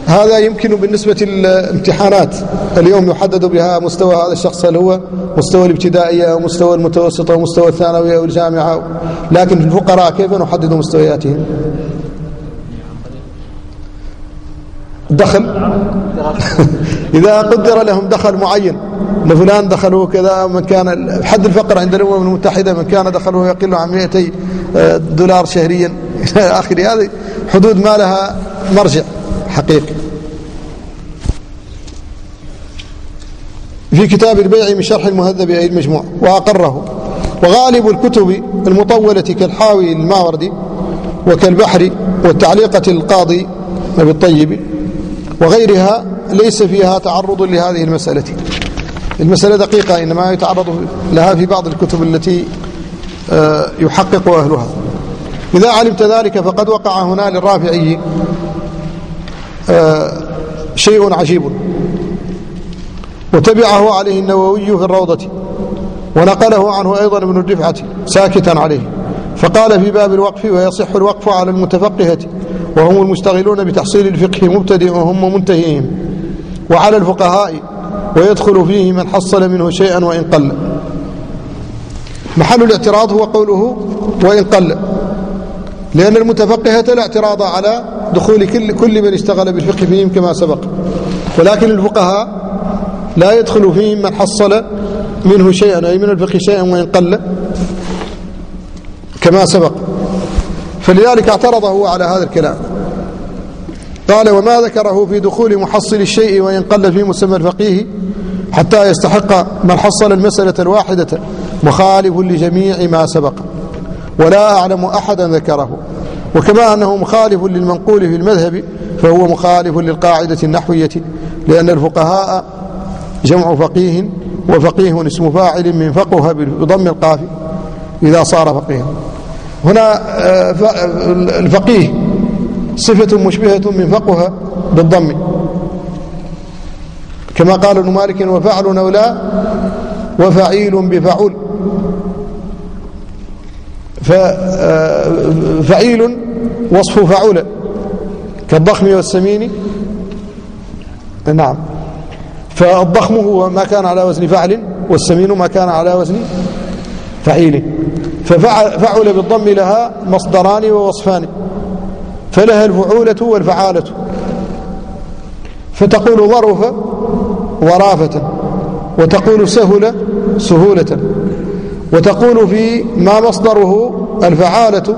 هذا يمكن بالنسبة للامتحانات. اليوم يحدد بها مستوى هذا الشخص هل هو مستوى الابتدائية أو مستوى المتوسطة أو مستوى الثانوية أو الجامعة. لكن في الفقراء كيف نحدد مستوياتهم؟ دخل؟ إذا قدر لهم دخل معين لفلان دخلوا كذا من كان حد الفقر عند الأمم المتحدة من كان دخله يقل عن 200 آه، دولار شهريا. إلى آخر هذه حدود ما لها مرجع حقيقي. في كتاب البيع من شرح المهذب أي المجموع وأقره وغالب الكتب المطولة كالحاوي الماوردي وكالبحر والتعليقة القاضي أبي الطيب وغيرها ليس فيها تعرض لهذه المسألة. المسألة دقيقة إنما يتعرض لها في بعض الكتب التي آه، يحقق أهلها. إذا علمت ذلك فقد وقع هنا للرافعي آه، شيء عجيب. وتبعه عليه النووي في الروضة ونقله عنه أيضا ابن الرفعة ساكتا عليه. فقال في باب الوقف ويصح الوقف على المتفقهة. وهم المشتغلون بتحصيل الفقه مبتدئ وهم منتهيهم وعلى الفقهاء ويدخل فيه من حصل منه شيئا وإن قل. محل الاعتراض هو قوله وإن قل. لأن المتفقهة لا اعتراض على دخول كل, كل من اشتغل بالفقه فيهم كما سبق. ولكن الفقهاء لا يدخل فيهم من حصل منه شيئا أي من الفقه شيئا وإن قل. كما سبق. فلذلك اعترض هو على هذا الكلام. قال وما ذكره في دخول محصل الشيء وإن قل في مسمى الفقيه حتى يستحق من حصل المسألة الواحدة مخالف لجميع ما سبق ولا أعلم أحدا ذكره. وكما أنه مخالف للمنقول في المذهب فهو مخالف للقاعدة النحوية لأن الفقهاء جمع فقيه وفقيه اسم فاعل من فقه بضم القاف إذا صار فقيها. هنا آه، الفقيه صفة مشبهة من فقه بالضم. كما قال ابن مالك وفعل نولا وفعيل بفعول. ففعيل آه، وصف فعول كالضخم والسمين. نعم. فالضخم هو ما كان على وزن فعل والسمين ما كان على وزن فعيل. ففعل بالضم لها مصدران ووصفان. فلها الفعولة والفعالة. فتقول ظرف ظرافة وتقول سهل سهولة وتقول في ما مصدره الفعالة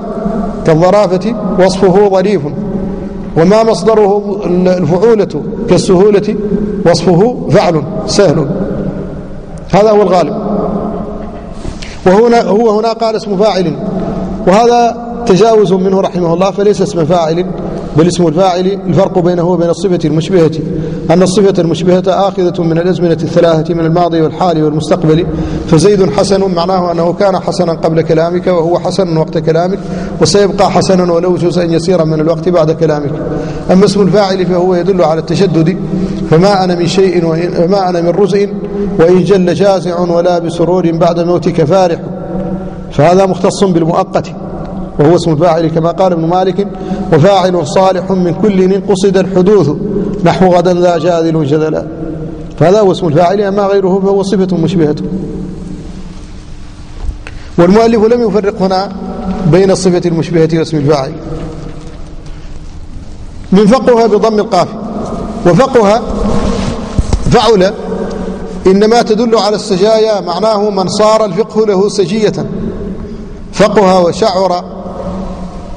كالظرافة وصفه ظريف وما مصدره الفعولة كالسهولة وصفه فعل سهل. هذا هو الغالب. وهنا هو هنا قال اسم فاعل. وهذا تجاوز منه رحمه الله فليس اسم فاعل بل اسم الفاعل الفرق بينه وبين الصفة المشبهة. أن الصفة المشبهة آخذة من الأزمنة الثلاثة من الماضي والحال والمستقبل فزيد حسن معناه أنه كان حسنا قبل كلامك وهو حسن وقت كلامك وسيبقى حسنا ولو جزءا يسيرا من الوقت بعد كلامك. أما اسم الفاعل فهو يدل على التشدد فما أنا من شيء وما أنا من رزء وإن جل جازع ولا بسرور بعد موتك فارح. فهذا مختص بالمؤقت وهو اسم الفاعل كما قال ابن مالك وفاعل صالح من كل قصد الحدوث نحو غدا لا جاذل جذلا فهذا هو اسم الفاعل أما غيره فهو صفة مشبهة. والمؤلف لم يفرق هنا بين الصفة المشبهة واسم الفاعل. من فقها بضم القاف وفقها فعل إنما تدل على السجايا معناه من صار الفقه له سجية فقها وشعر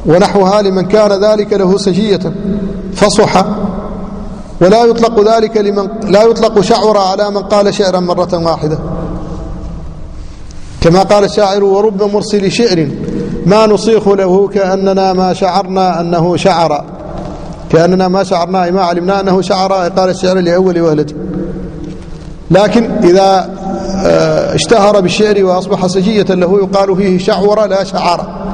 ونحوها لمن كان ذلك له سجية فصح. ولا يطلق ذلك لمن لا يطلق شعر على من قال شعرا مرة واحدة. كما قال الشاعر ورب مرسل شعر ما نصيخ له كأننا ما شعرنا أنه شعر كأننا ما شعرنا ما علمنا أنه شعر قال الشعر لأول وهلته لكن إذا آه، اشتهر بالشعر وأصبح سجية له يقال فيه شعور لا شعر.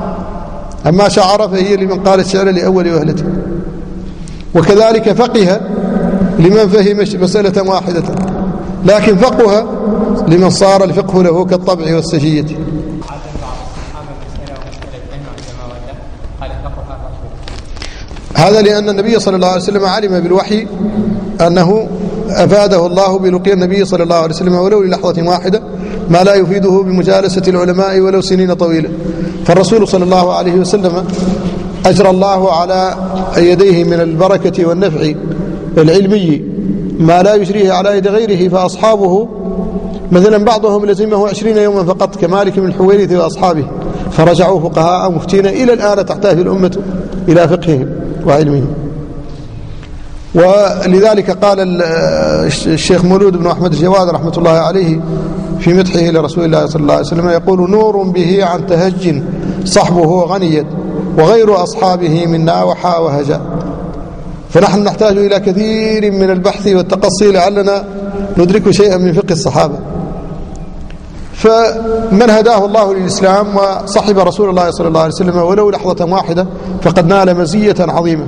أما شعر فهي لمن قال الشعر لأول وهلته وكذلك فقه لمن فهم مسألة واحدة. لكن فقه لمن صار الفقه له كالطبع والسجية هذا لأن النبي صلى الله عليه وسلم علم بالوحي أنه أفاده الله بلقي النبي صلى الله عليه وسلم ولو للحظة واحدة ما لا يفيده بمجالسة العلماء ولو سنين طويلة. فالرسول صلى الله عليه وسلم أجرى الله على يديه من البركة والنفع العلمي ما لا يجريه على يد غيره فأصحابه مثلا بعضهم لزمه عشرين يوما فقط كمالك من الحويرث وأصحابه. فرجعوا فقهاء مفتين إلى الآن تحتاج الأمة إلى فقههم وعلمهم. ولذلك قال الشيخ مولود بن أحمد الجواد رحمة الله عليه في مدحه لرسول الله صلى الله عليه وسلم يقول نور به عن تهج صحبه غنيت وغير أصحابه منا وحا وهجا. فنحن نحتاج إلى كثير من البحث والتقصي لعلنا ندرك شيئا من فقه الصحابة. فمن هداه الله للإسلام وصحب رسول الله صلى الله عليه وسلم ولو لحظة واحدة فقد نال مزية عظيمة.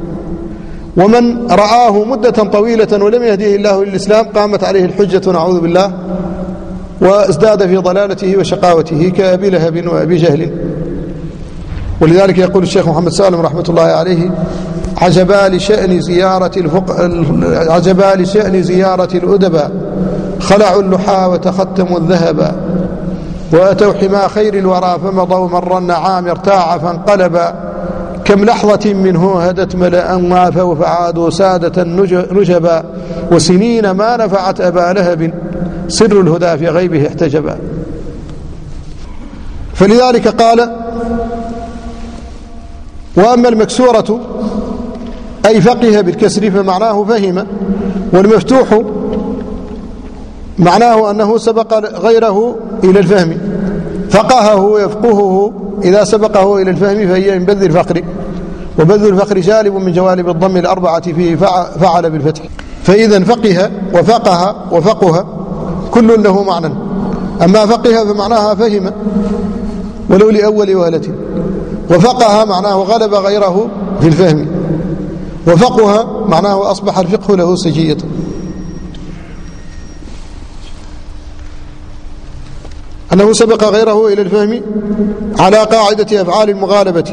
ومن رآه مدة طويلة ولم يهديه الله للإسلام قامت عليه الحجة نعوذ بالله وازداد في ضلالته وشقاوته كأبي لهب وأبي جهل. ولذلك يقول الشيخ محمد سالم رحمة الله عليه عجبا لشأن زيارة الفق... عجبا لشأن زيارة الأدباء خلعوا اللحى وتختموا الذهب وأتوا حما خير الورى فمضوا مر النعام ارتاع فانقلبا. كم لحظة منه هدت ملأ وافوا فعادوا سادة نجبا وسنين ما نفعت أبا لهب سر الهدى في غيبه احتجبا. فلذلك قال وأما المكسورة أي فقه بالكسر فمعناه فهم والمفتوح معناه أنه سبق غيره إلى الفهم. فقهه يفقهه إذا سبقه إلى الفهم فهي من بذل الفقر. وبذل الفقر جالب من جوالب الضم الأربعة فيه فعل بالفتح. فإذا فقه وفقه وفقه كل له معنى. أما فقه فمعناها فهم. ولو لأول وهلة. وفقه معناه غلب غيره في الفهم. وفقه معناه أصبح الفقه له سجية. أنه سبق غيره إلى الفهم على قاعدة أفعال المغالبة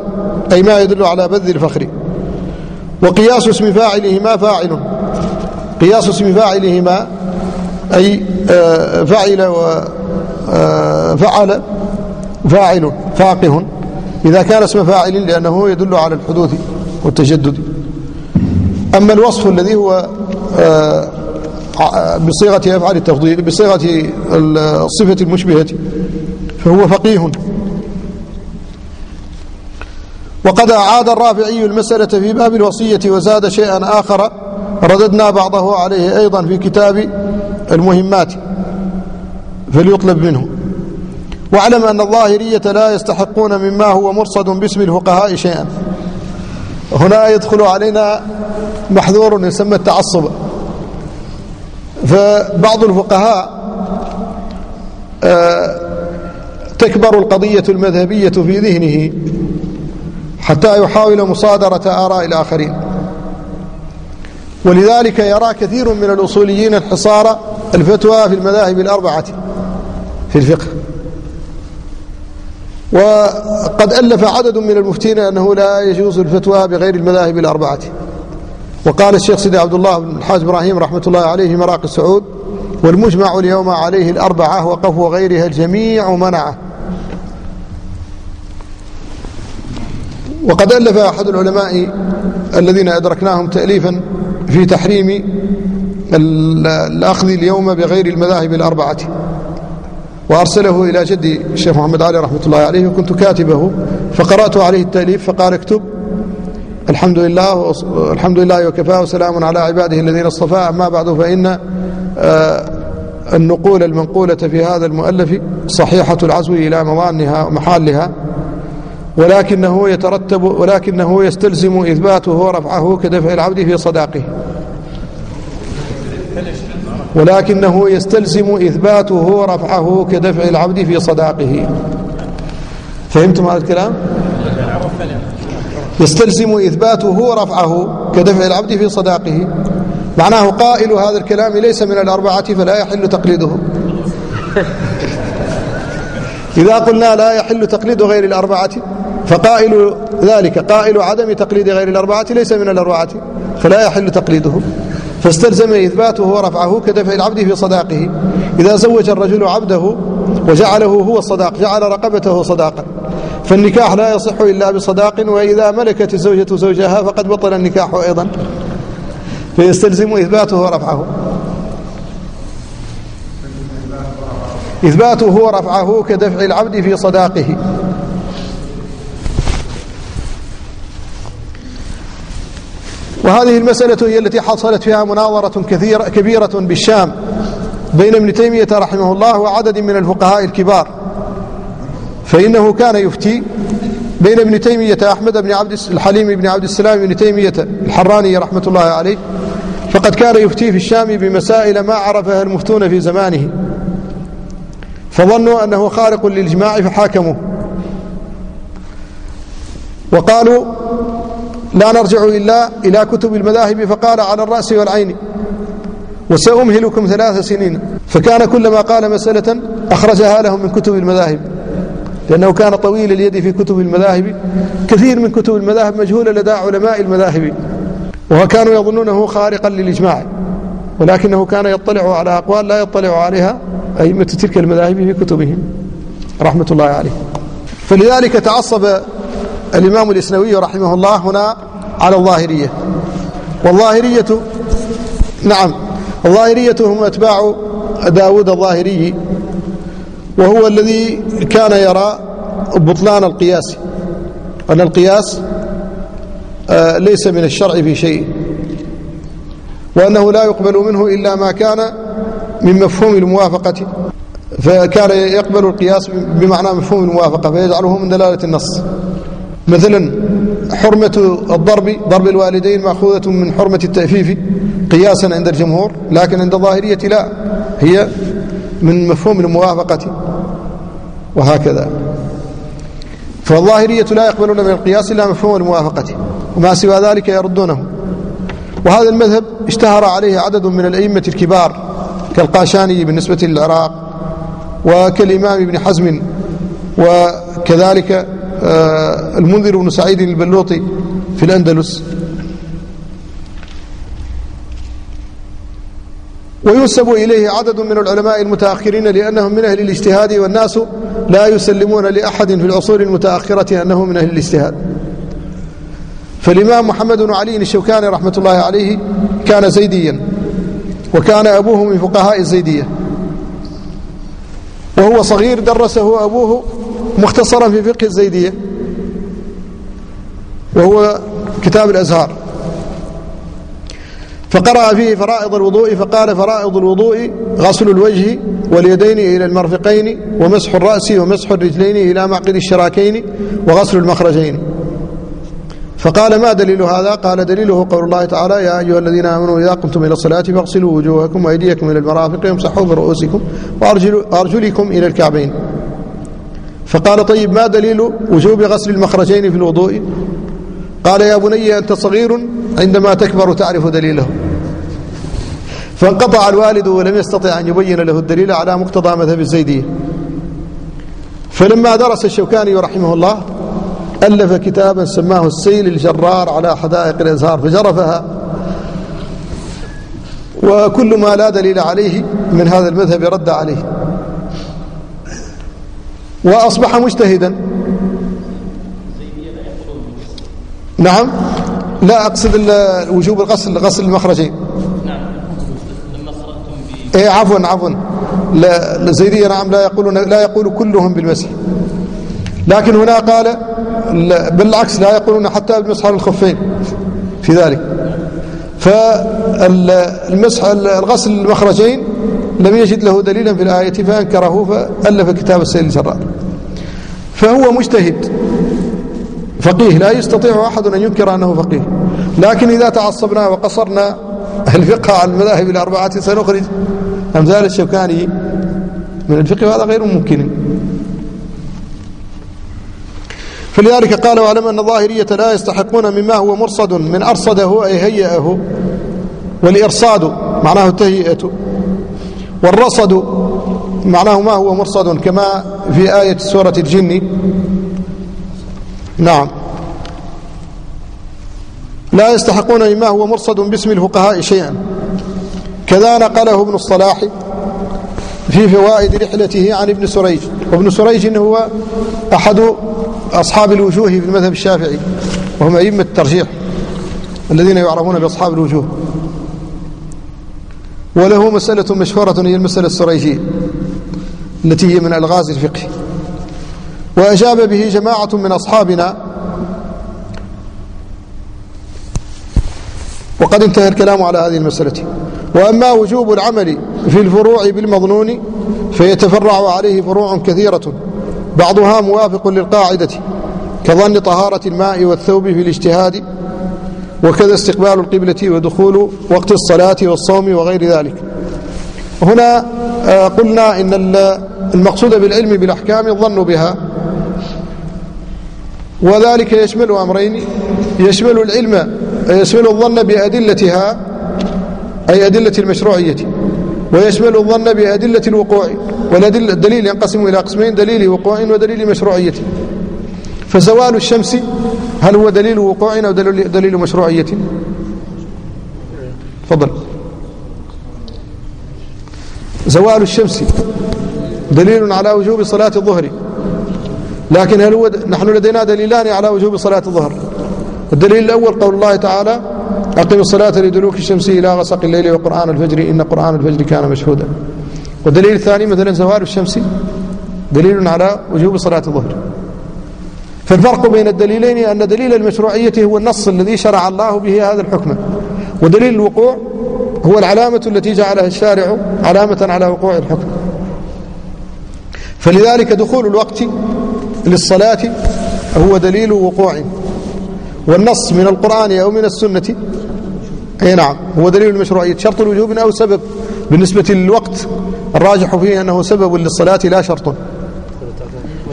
أي ما يدل على بذل الفخر. وقياس اسم فاعلهما فاعل. قياس اسم فاعلهما أي آه، فعل وفعل آه، فاعل فاقه. إذا كان اسم فاعل لأنه يدل على الحدوث والتجدد. أما الوصف الذي هو آه، بصيغة أفعال التفضيل بصيغة الصفة المشبهة فهو فقيه. وقد أعاد الرافعي المسألة في باب الوصية وزاد شيئا آخر رددنا بعضه عليه أيضا في كتاب المهمات فليطلب منه. واعلم أن الظاهرية لا يستحقون مما هو مرصد باسم الفقهاء شيئا. هنا يدخل علينا محذور يسمى التعصب. فبعض الفقهاء آه، تكبر القضية المذهبية في ذهنه حتى يحاول مصادرة آراء الآخرين. ولذلك يرى كثير من الأصوليين انحصار الفتوى في المذاهب الأربعة في الفقه. وقد ألف عدد من المفتين أنه لا يجوز الفتوى بغير المذاهب الأربعة. وقال الشيخ سيدي عبد الله بن الحاج إبراهيم رحمة الله عليه في مراقي السعود والمجمع اليوم عليه الأربعة وقف وغيرها الجميع منعه. وقد ألف أحد العلماء الذين أدركناهم تأليفا في تحريم الأخذ اليوم بغير المذاهب الأربعة. وأرسله إلى جدي الشيخ محمد علي رحمة الله عليه وكنت كاتبه فقرأت عليه التأليف فقال اكتب. الحمد لله الحمد لله وكفى وسلام على عباده الذين اصطفى. أما بعد فإن آه، النقول المنقولة في هذا المؤلف صحيحة العزو إلى مضانها ومحالها ولكنه يترتب ولكنه يستلزم إثباته ورفعه كدفع العبد في صداقه. ولكنه يستلزم إثباته ورفعه كدفع العبد في صداقه. فهمتم هذا الكلام؟ يستلزم إثباته ورفعه كدفع العبد في صداقه. معناه قائل هذا الكلام ليس من الأربعة فلا يحل تقليده. إذا قلنا لا يحل تقليد غير الأربعة فقائل ذلك قائل عدم تقليد غير الأربعة ليس من الأربعة فلا يحل تقليده. فاستلزم إثباته ورفعه كدفع العبد في صداقه. إذا زوج الرجل عبده وجعله هو الصداق جعل رقبته صداقا. فالنكاح لا يصح إلا بصداق وإذا ملكت الزوجة زوجها فقد بطل النكاح أيضا. فيستلزم إثباته ورفعه. إثباته ورفعه كدفع العبد في صداقه. وهذه المسألة هي التي حصلت فيها مناظرة كثيرة كبيرة بالشام بين ابن تيمية رحمه الله وعدد من الفقهاء الكبار. فإنه كان يفتي بين ابن تيمية أحمد بن عبد الحليم بن عبد السلام بن تيمية الحراني رحمة الله عليه فقد كان يفتي في الشام بمسائل ما عرفها المفتون في زمانه. فظنوا أنه خارق للإجماع فحاكموه. وقالوا لا نرجع إلا إلى كتب المذاهب فقال على الرأس والعين وسأمهلكم ثلاث سنين. فكان كلما قال مسألة أخرجها لهم من كتب المذاهب. لأنه كان طويل اليد في كتب المذاهب كثير من كتب المذاهب مجهولة لدى علماء المذاهب وكانوا يظنونه خارقا للإجماع ولكنه كان يطلع على أقوال لا يطلع عليها أئمة تلك المذاهب في كتبهم. رحمة الله عليه. فلذلك تعصب الإمام الإسنوي رحمه الله هنا على الظاهرية. والظاهرية نعم الظاهرية هم أتباع داود الظاهري وهو الذي كان يرى بطلان القياس. أن القياس آه، ليس من الشرع في شيء. وأنه لا يقبل منه إلا ما كان من مفهوم الموافقة. فكان يقبل القياس بمعنى مفهوم الموافقة فيجعله من دلالة النص. مثلا حرمة الضرب ضرب الوالدين مأخوذة من حرمة التأفيف قياسا عند الجمهور لكن عند الظاهرية لا. هي من مفهوم الموافقة. وهكذا. فالظاهرية لا يقبلون من القياس إلا مفهوم الموافقة وما سوى ذلك يردونه. وهذا المذهب اشتهر عليه عدد من الأئمة الكبار كالقاشاني بالنسبة للعراق وكالإمام ابن حزم وكذلك آه، المنذر بن سعيد البلوطي في الأندلس. وينسب إليه عدد من العلماء المتأخرين لأنهم من أهل الاجتهاد والناس لا يسلمون لأحد في العصور المتأخرة أنه من أهل الاجتهاد. فالإمام محمد بن علي الشوكاني رحمة الله عليه كان زيديا وكان أبوه من فقهاء الزيدية. وهو صغير درسه أبوه مختصرا في فقه الزيدية وهو كتاب الأزهار. فقرأ فيه فرائض الوضوء فقال فرائض الوضوء غسل الوجه واليدين إلى المرفقين ومسح الرأس ومسح الرجلين إلى معقد الشراكين وغسل المخرجين. فقال ما دليل هذا؟ قال دليله قول الله تعالى يا أيها الذين آمنوا إذا قمتم إلى الصلاة فاغسلوا وجوهكم وأيديكم إلى المرافق وامسحوا برؤوسكم وأرجلكم إلى الكعبين. فقال طيب ما دليل وجوب غسل المخرجين في الوضوء؟ قال يا بني أنت صغير عندما تكبر تعرف دليله. فانقطع الوالد ولم يستطع أن يبين له الدليل على مقتضى مذهب الزيدية فلما درس الشوكاني رحمه الله ألف كتابا سماه السيل الجرار على حدائق الأزهار فجرفها. وكل ما لا دليل عليه من هذا المذهب رد عليه. وأصبح مجتهدا. نعم. لا أقصد وجوب الغسل غسل المخرجين. إيه عفوا عفوا. لا نعم لا يقولون لا يقول كلهم بالمسح. لكن هنا قال بالعكس لا يقولون حتى بالمسح على الخفين في ذلك. فالمسح الغسل المخرجين لم يجد له دليلا في الآية فأنكره فألف كتاب السيد الجرار فهو مجتهد فقيه لا يستطيع أحد أن ينكر أنه فقيه. لكن إذا تعصبنا وقصرنا الفقه على المذاهب الأربعة سنخرج أمثال الشوكاني من الفقه وهذا غير ممكن. فلذلك قال واعلم أن الظاهرية لا يستحقون مما هو مرصد من أرصده أي هيئه والإرصاد معناه التهيئة والرصد معناه ما هو مرصد كما في آية سورة الجن. نعم. لا يستحقون مما هو مرصد باسم الفقهاء شيئا. كذا نقله ابن الصلاح في فوائد رحلته عن ابن سريج. وابن سريج هو أحد أصحاب الوجوه في المذهب الشافعي وهم أئمة الترجيح الذين يعرفون بأصحاب الوجوه. وله مسألة مشهورة هي المسألة السريجية التي هي من ألغاز الفقه. وأجاب به جماعة من أصحابنا. وقد انتهى الكلام على هذه المسألة. وأما وجوب العمل في الفروع بالمظنون فيتفرع عليه فروع كثيرة بعضها موافق للقاعدة كظن طهارة الماء والثوب في الاجتهاد وكذا استقبال القبلة ودخول وقت الصلاة والصوم وغير ذلك. هنا آه، قلنا إن المقصود بالعلم بالأحكام الظن بها وذلك يشمل أمرين يشمل العلم يشمل الظن بأدلتها أي أدلة المشروعية. ويشمل الظن بأدلة الوقوع والدليل ينقسم إلى قسمين دليل وقوع ودليل مشروعية. فزوال الشمس هل هو دليل وقوع أو دليل, دليل مشروعية؟ تفضل. زوال الشمس دليل على وجوب صلاة الظهر. لكن هل هو نحن لدينا دليلان على وجوب صلاة الظهر. الدليل الأول قول الله تعالى أقم الصلاة لدلوك الشمس إلى غسق الليل وقرآن الفجر إن قرآن الفجر كان مشهودا. والدليل الثاني مثلا زوال الشمس دليل على وجوب صلاة الظهر. فالفرق بين الدليلين أن دليل المشروعية هو النص الذي شرع الله به هذا الحكم. ودليل الوقوع هو العلامة التي جعلها الشارع علامة على وقوع الحكم. فلذلك دخول الوقت للصلاة هو دليل وقوع. والنص من القرآن أو من السنة. أي نعم. هو دليل المشروعية شرط الوجوب أو سبب. بالنسبة للوقت الراجح فيه أنه سبب للصلاة لا شرط.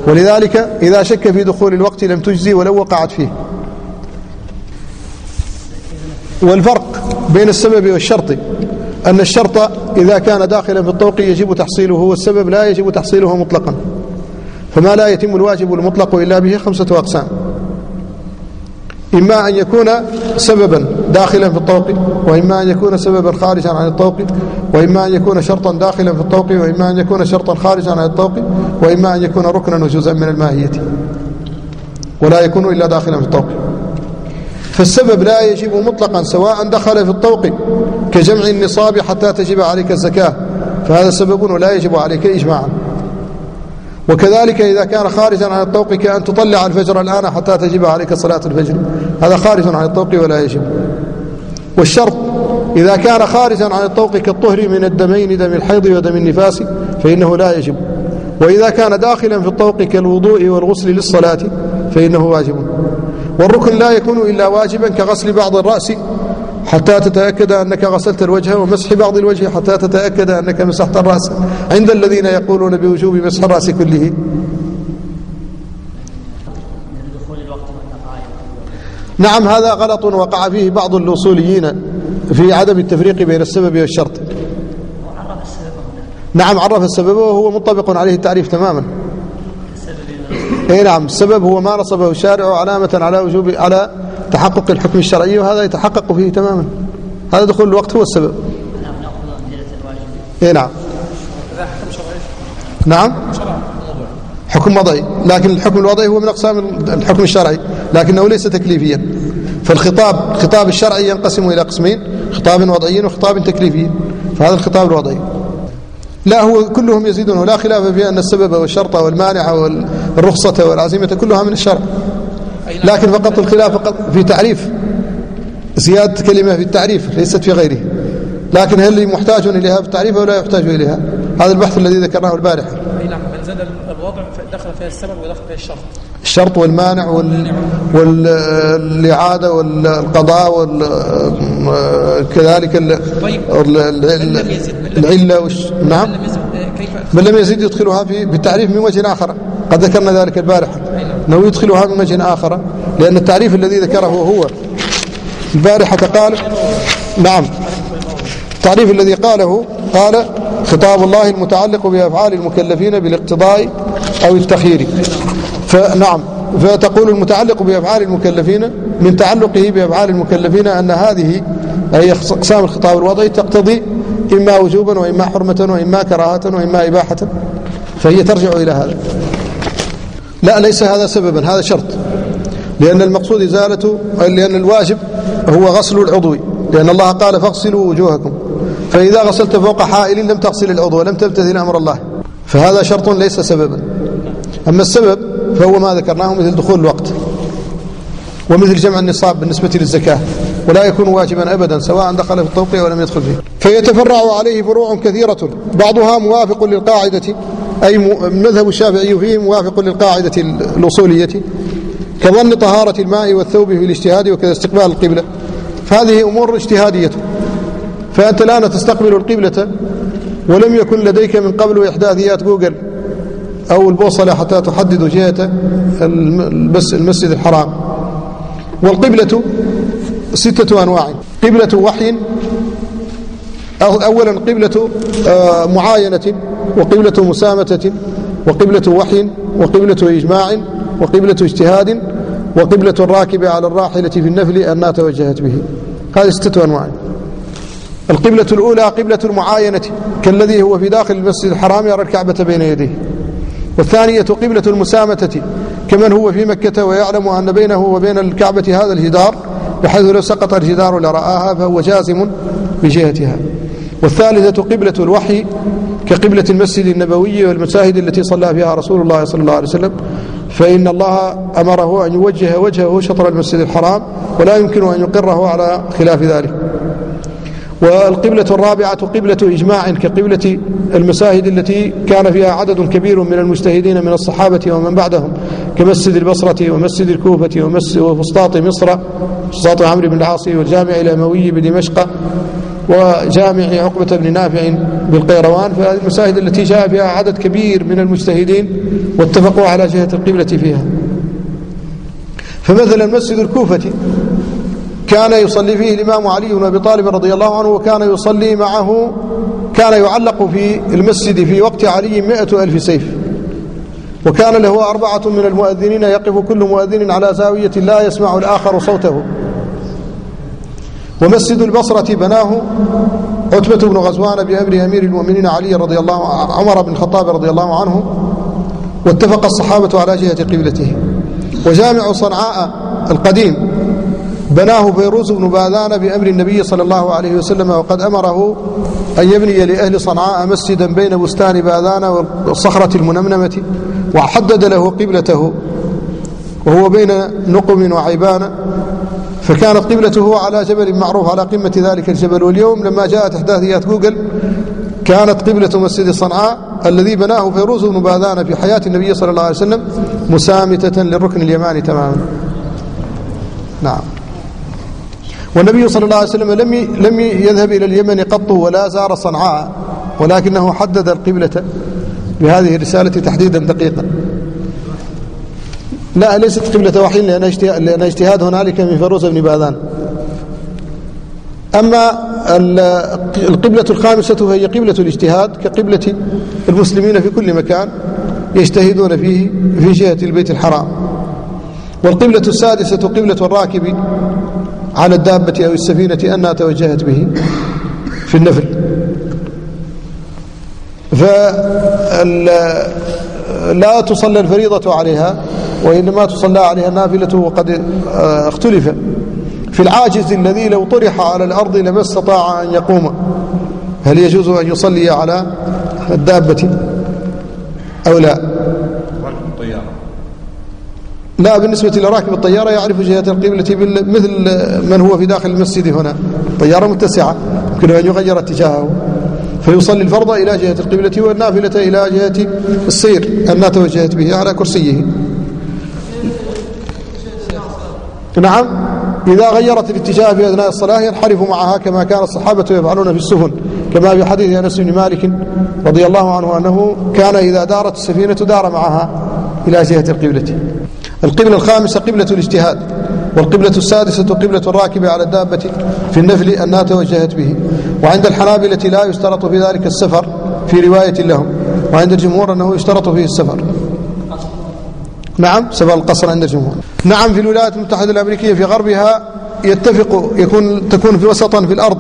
ولذلك إذا شك في دخول الوقت لم تجزي ولو وقعت فيه. والفرق بين السبب والشرط. أن الشرط إذا كان داخلا في الطوق يجب تحصيله والسبب لا يجب تحصيله مطلقا. فما لا يتم الواجب المطلق إلا به خمسة أقسام. إما أن يكون سببا داخلا في الطوق وإما أن يكون سببا خارجا عن الطوق وإما أن يكون شرطا داخلا في الطوق وإما أن يكون شرطا خارجا عن الطوق وإما أن يكون ركنا وجزءا من الماهية. ولا يكون إلا داخلا في الطوق. فالسبب لا يجب مطلقا سواء دخل في الطوق كجمع النصاب حتى تجب عليك الزكاة. فهذا سبب ولا يجب عليك إجماعا. وكذلك إذا كان خارجا عن الطوق كأن تطلع الفجر الآن حتى تجب عليك صلاة الفجر. هذا خارج عن الطوق ولا يجب. والشرط إذا كان خارجا عن الطوق كالطهر من الدمين دم الحيض ودم النفاس فإنه لا يجب. وإذا كان داخلا في الطوق كالوضوء والغسل للصلاة فإنه واجب. والركن لا يكون إلا واجبا كغسل بعض الرأس حتى تتأكد أنك غسلت الوجه ومسح بعض الوجه حتى تتأكد أنك مسحت الرأس عند الذين يقولون بوجوب مسح الرأس كله. نعم هذا غلط وقع فيه بعض الوصوليين في عدم التفريق بين السبب والشرط. نعم عرف السبب وهو مطبق عليه التعريف تماما. اي نعم السبب هو ما نصبه الشارع علامة على وجوب على تحقق الحكم الشرعي وهذا يتحقق فيه تماما. هذا دخول الوقت هو السبب. اي نعم. نعم؟ حكم وضعي. لكن الحكم الوضعي هو من أقسام الحكم الشرعي لكنه ليس تكليفيا. فالخطاب خطاب الشرعي ينقسم إلى قسمين خطاب وضعي وخطاب تكليفي. فهذا الخطاب الوضعي. لا هو كلهم يزيدون ولا خلاف في أن السبب والشرط والمانع والرخصة والعزيمة كلها من الشرع. لكن فقط الخلاف فقط في تعريف. زيادة كلمة في التعريف ليست في غيره. لكن هل محتاج إليها في التعريف أو لا يحتاج إليها؟ هذا البحث الذي ذكرناه البارحة نعم من زاد الوضع دخل فيها السبب ودخل فيها الشرط. الشرط والمانع وال... والإعادة والقضاء وكذلك ال... طيب. العلة وش... نعم. من لم يزيد يدخلها في بالتعريف من وجه آخر. قد ذكرنا ذلك البارحة أنه يدخلها من وجه آخر لأن التعريف الذي ذكره هو البارحة قال نعم. التعريف الذي قاله قال خطاب الله المتعلق بأفعال المكلفين بالاقتضاء أو التخيير. فنعم فتقول المتعلق بأفعال المكلفين من تعلقه بأفعال المكلفين أن هذه أي أقسام الخطاب الوضعي تقتضي إما وجوبا وإما حرمة وإما كراهة وإما إباحة. فهي ترجع إلى هذا. لا ليس هذا سببا هذا شرط. لأن المقصود إزالة لأن الواجب هو غسل العضو. لأن الله قال فاغسلوا وجوهكم. فإذا غسلت فوق حائل لم تغسل العضو ولم تمتثل أمر الله. فهذا شرط ليس سببا. أما السبب فهو ما ذكرناه مثل دخول الوقت. ومثل جمع النصاب بالنسبة للزكاة. ولا يكون واجبا أبدا سواء دخل في التوقيع ولم يدخل فيه. فيتفرع عليه فروع كثيرة. بعضها موافق للقاعدة. أي مذهب الشافعي فيه موافق للقاعدة الأصولية كظن طهارة الماء والثوب في الاجتهاد وكذا استقبال القبلة. فهذه أمور اجتهادية. فأنت الآن تستقبل القبلة ولم يكن لديك من قبل إحداثيات جوجل أو البوصلة حتى تحدد جهة المسجد الحرام. والقبلة ستة أنواع. قبلة وحي أولا قبلة آه، معاينة وقبلة مسامة وقبلة وحي وقبلة إجماع وقبلة اجتهاد وقبلة الراكب على الراحلة في النفل أنها توجهت به. هذه ستة أنواع. القبلة الأولى قبلة المعاينة كالذي هو في داخل المسجد الحرام يرى الكعبة بين يديه. والثانية قبلة المسامة كمن هو في مكة ويعلم أن بينه وبين الكعبة هذا الجدار بحيث لو سقط الجدار لرآها فهو جازم بجهتها. والثالثة قبلة الوحي كقبلة المسجد النبوي والمساجد التي صلى فيها رسول الله صلى الله عليه وسلم. فإن الله أمره أن يوجه وجهه شطر المسجد الحرام ولا يمكن أن يقره على خلاف ذلك. والقبلة الرابعة قبلة إجماع كقبلة المساجد التي كان فيها عدد كبير من المجتهدين من الصحابة ومن بعدهم. كمسجد البصرة ومسجد الكوفة وفسطاط مصر فسطاط عمرو بن العاص والجامع الأموي بدمشق وجامع عقبة بن نافع بالقيروان فهذه المساجد التي جاء فيها عدد كبير من المجتهدين واتفقوا على جهة القبلة فيها. فمثلا مسجد الكوفة كان يصلي فيه الإمام علي بن أبي طالب رضي الله عنه وكان يصلي معه كان يعلق في المسجد في وقت علي مئة ألف سيف. وكان له أربعة من المؤذنين يقف كل مؤذن على زاوية لا يسمع الآخر صوته. ومسجد البصرة بناه عتبة بن غزوان بأمر أمير المؤمنين علي رضي الله عمر بن الخطاب رضي الله عنه واتفق الصحابة على جهة قبلته. وجامع صنعاء القديم بناه فيروز بن باذان بأمر النبي صلى الله عليه وسلم وقد أمره أن يبني لأهل صنعاء مسجدا بين بستان باذان والصخرة المنمنمة. وحدد له قبلته وهو بين نقم وعيبان فكانت قبلته على جبل معروف على قمة ذلك الجبل. واليوم لما جاءت إحداثيات جوجل كانت قبلة مسجد صنعاء الذي بناه فيروز بن باذان في حياة النبي صلى الله عليه وسلم مسامتة للركن اليماني تماما. نعم. والنبي صلى الله عليه وسلم لم لم يذهب إلى اليمن قط ولا زار صنعاء ولكنه حدد القبلة. بهذه الرسالة تحديدا دقيقا. لا ليست قبلة وحي لأن اجتهاد, هنالك من فروز بن باذان. أما القبلة الخامسة فهي قبلة الاجتهاد كقبلة المسلمين في كل مكان يجتهدون فيه في جهة البيت الحرام. والقبلة السادسة قبلة الراكب على الدابة أو السفينة أنها توجهت به في النفل. فلا تصلى الفريضة عليها وإنما تصلى عليها النافلة وقد آه، اختلف. في العاجز الذي لو طرح على الأرض لما استطاع أن يقوم هل يجوز أن يصلي على الدابة أو لا؟ لا بالنسبة لراكب الطيارة يعرف جهة القبلة مثل من هو في داخل المسجد هنا. طيارة متسعة يمكن أن يغير اتجاهه. فيصلي الفرض إلى جهة القبلة والنافلة إلى جهة السير أنها توجهت به على كرسيه. نعم. إذا غيرت الاتجاه في أثناء الصلاة ينحرف معها كما كان الصحابة يفعلون في السفن كما في حديث أنس بن مالك رضي الله عنه أنه كان إذا دارت السفينة دار معها إلى جهة القبلة. القبلة الخامسة قبلة الاجتهاد. والقبلة السادسة قبلة الراكب على الدابة في النفل أنها توجهت به. وعند الحنابلة لا يشترط في ذلك السفر في رواية لهم. وعند الجمهور أنه يشترط فيه السفر. نعم سفر القصر عند الجمهور. نعم في الولايات المتحدة الأمريكية في غربها يتفق يكون تكون في وسطا في الأرض.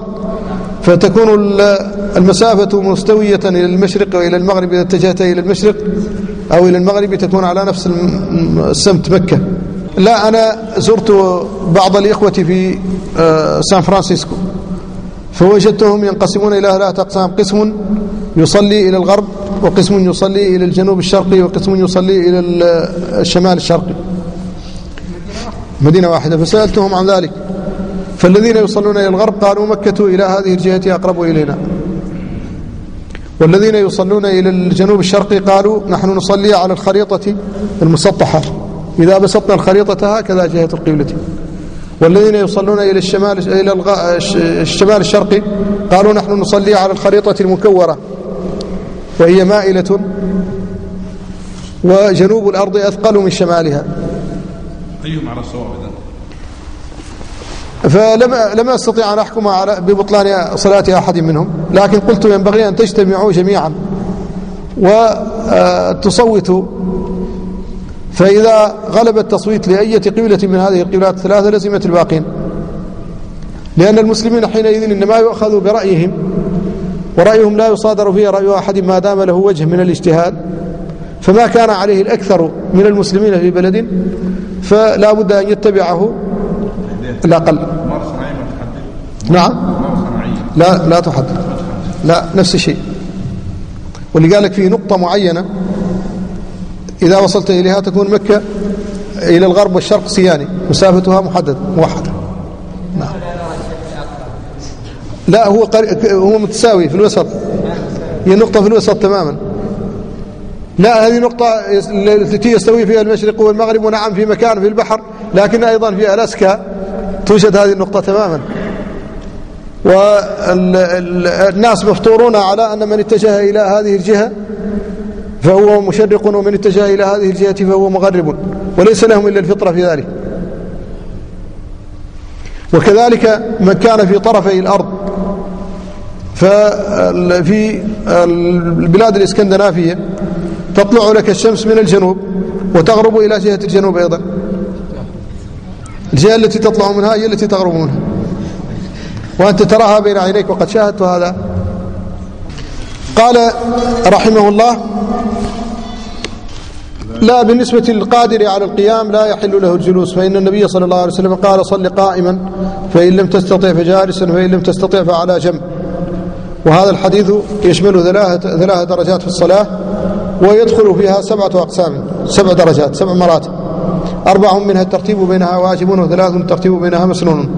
فتكون المسافة مستوية إلى المشرق وإلى المغرب إذا اتجهت إلى المشرق أو إلى المغرب تكون على نفس السمت مكة. لا أنا زرت بعض الإخوة في آه، سان فرانسيسكو. فوجدتهم ينقسمون إلى ثلاثة أقسام. قسم يصلي إلى الغرب وقسم يصلي إلى الجنوب الشرقي وقسم يصلي إلى الشمال الشرقي. مدينة واحدة. فسألتهم عن ذلك. فالذين يصلون إلى الغرب قالوا مكة إلى هذه الجهة أقرب إلينا. والذين يصلون إلى الجنوب الشرقي قالوا نحن نصلي على الخريطة المسطحة. إذا بسطنا الخريطة هكذا جهة القبلة والذين يصلون إلى الشمال إلى الشمال الشرقي قالوا نحن نصلي على الخريطة المكورة. وهي مائلة وجنوب الأرض أثقل من شمالها. أيهم على الصواب إذن؟ فلم لم أستطيع أن أحكم على ببطلان صلاة أحد منهم لكن قلت ينبغي أن تجتمعوا جميعا. وتصوتوا فإذا غلب التصويت لاية قبلة من هذه القبلات الثلاثه لزمت الباقين. لأن المسلمين حينئذ إنما يؤخذوا برأيهم ورأيهم لا يصادر فيه رأي أحد ما دام له وجه من الاجتهاد. فما كان عليه الأكثر من المسلمين في بلد فلا بد أن يتبعه تحدد نعم. لا لا تحدد لا نفس الشيء. واللي قال لك في نقطة معينة إذا وصلت إليها تكون مكة إلى الغرب والشرق سياني مسافتها محدد موحدة. نعم. لا هو. هو متساوي في الوسط. هي نقطة في الوسط تماما. لا هذه نقطة التي يستوي فيها المشرق والمغرب ونعم في مكان في البحر لكن أيضا في ألاسكا توجد هذه النقطة تماما. والناس مفطورون على أن من اتجه إلى هذه الجهة فهو مشرق ومن اتجه إلى هذه الجهة فهو مغرب وليس لهم إلا الفطرة في ذلك. وكذلك من كان في طرفي الأرض ففي البلاد الإسكندنافية تطلع لك الشمس من الجنوب وتغرب إلى جهة الجنوب أيضا. الجهة التي تطلع منها هي التي تغرب منها. وأنت تراها بين عينيك وقد شاهدت هذا. قال رحمه الله لا بالنسبة للقادر على القيام لا يحل له الجلوس فإن النبي صلى الله عليه وسلم قال صل قائما فإن لم تستطع فجالسا فإن لم تستطع فعلى جنب. وهذا الحديث يشمل ثلاث ثلاث درجات في الصلاة ويدخل فيها سبعة أقسام سبع درجات سبع مراتب. أربع منها الترتيب بينها واجب وثلاث الترتيب بينها مسنون.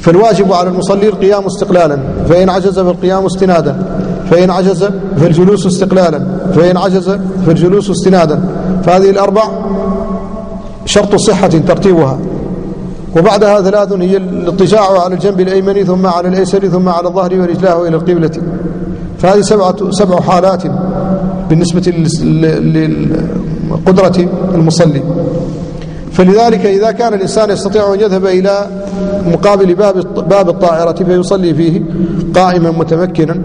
فالواجب على المصلي القيام استقلالا فإن عجز فالقيام استنادا. فإن عجز فالجلوس استقلالا فإن عجز فالجلوس استنادا. فهذه الأربع شرط صحة ترتيبها. وبعدها ثلاث هي الاضطجاع على الجنب الأيمن ثم على الأيسر ثم على الظهر ورجلاه إلى القبلة. فهذه سبعة سبع حالات بالنسبة لقدرة المصلي. فلذلك إذا كان الإنسان يستطيع أن يذهب إلى مقابل باب باب الطائرة فيصلي فيه قائما متمكنا.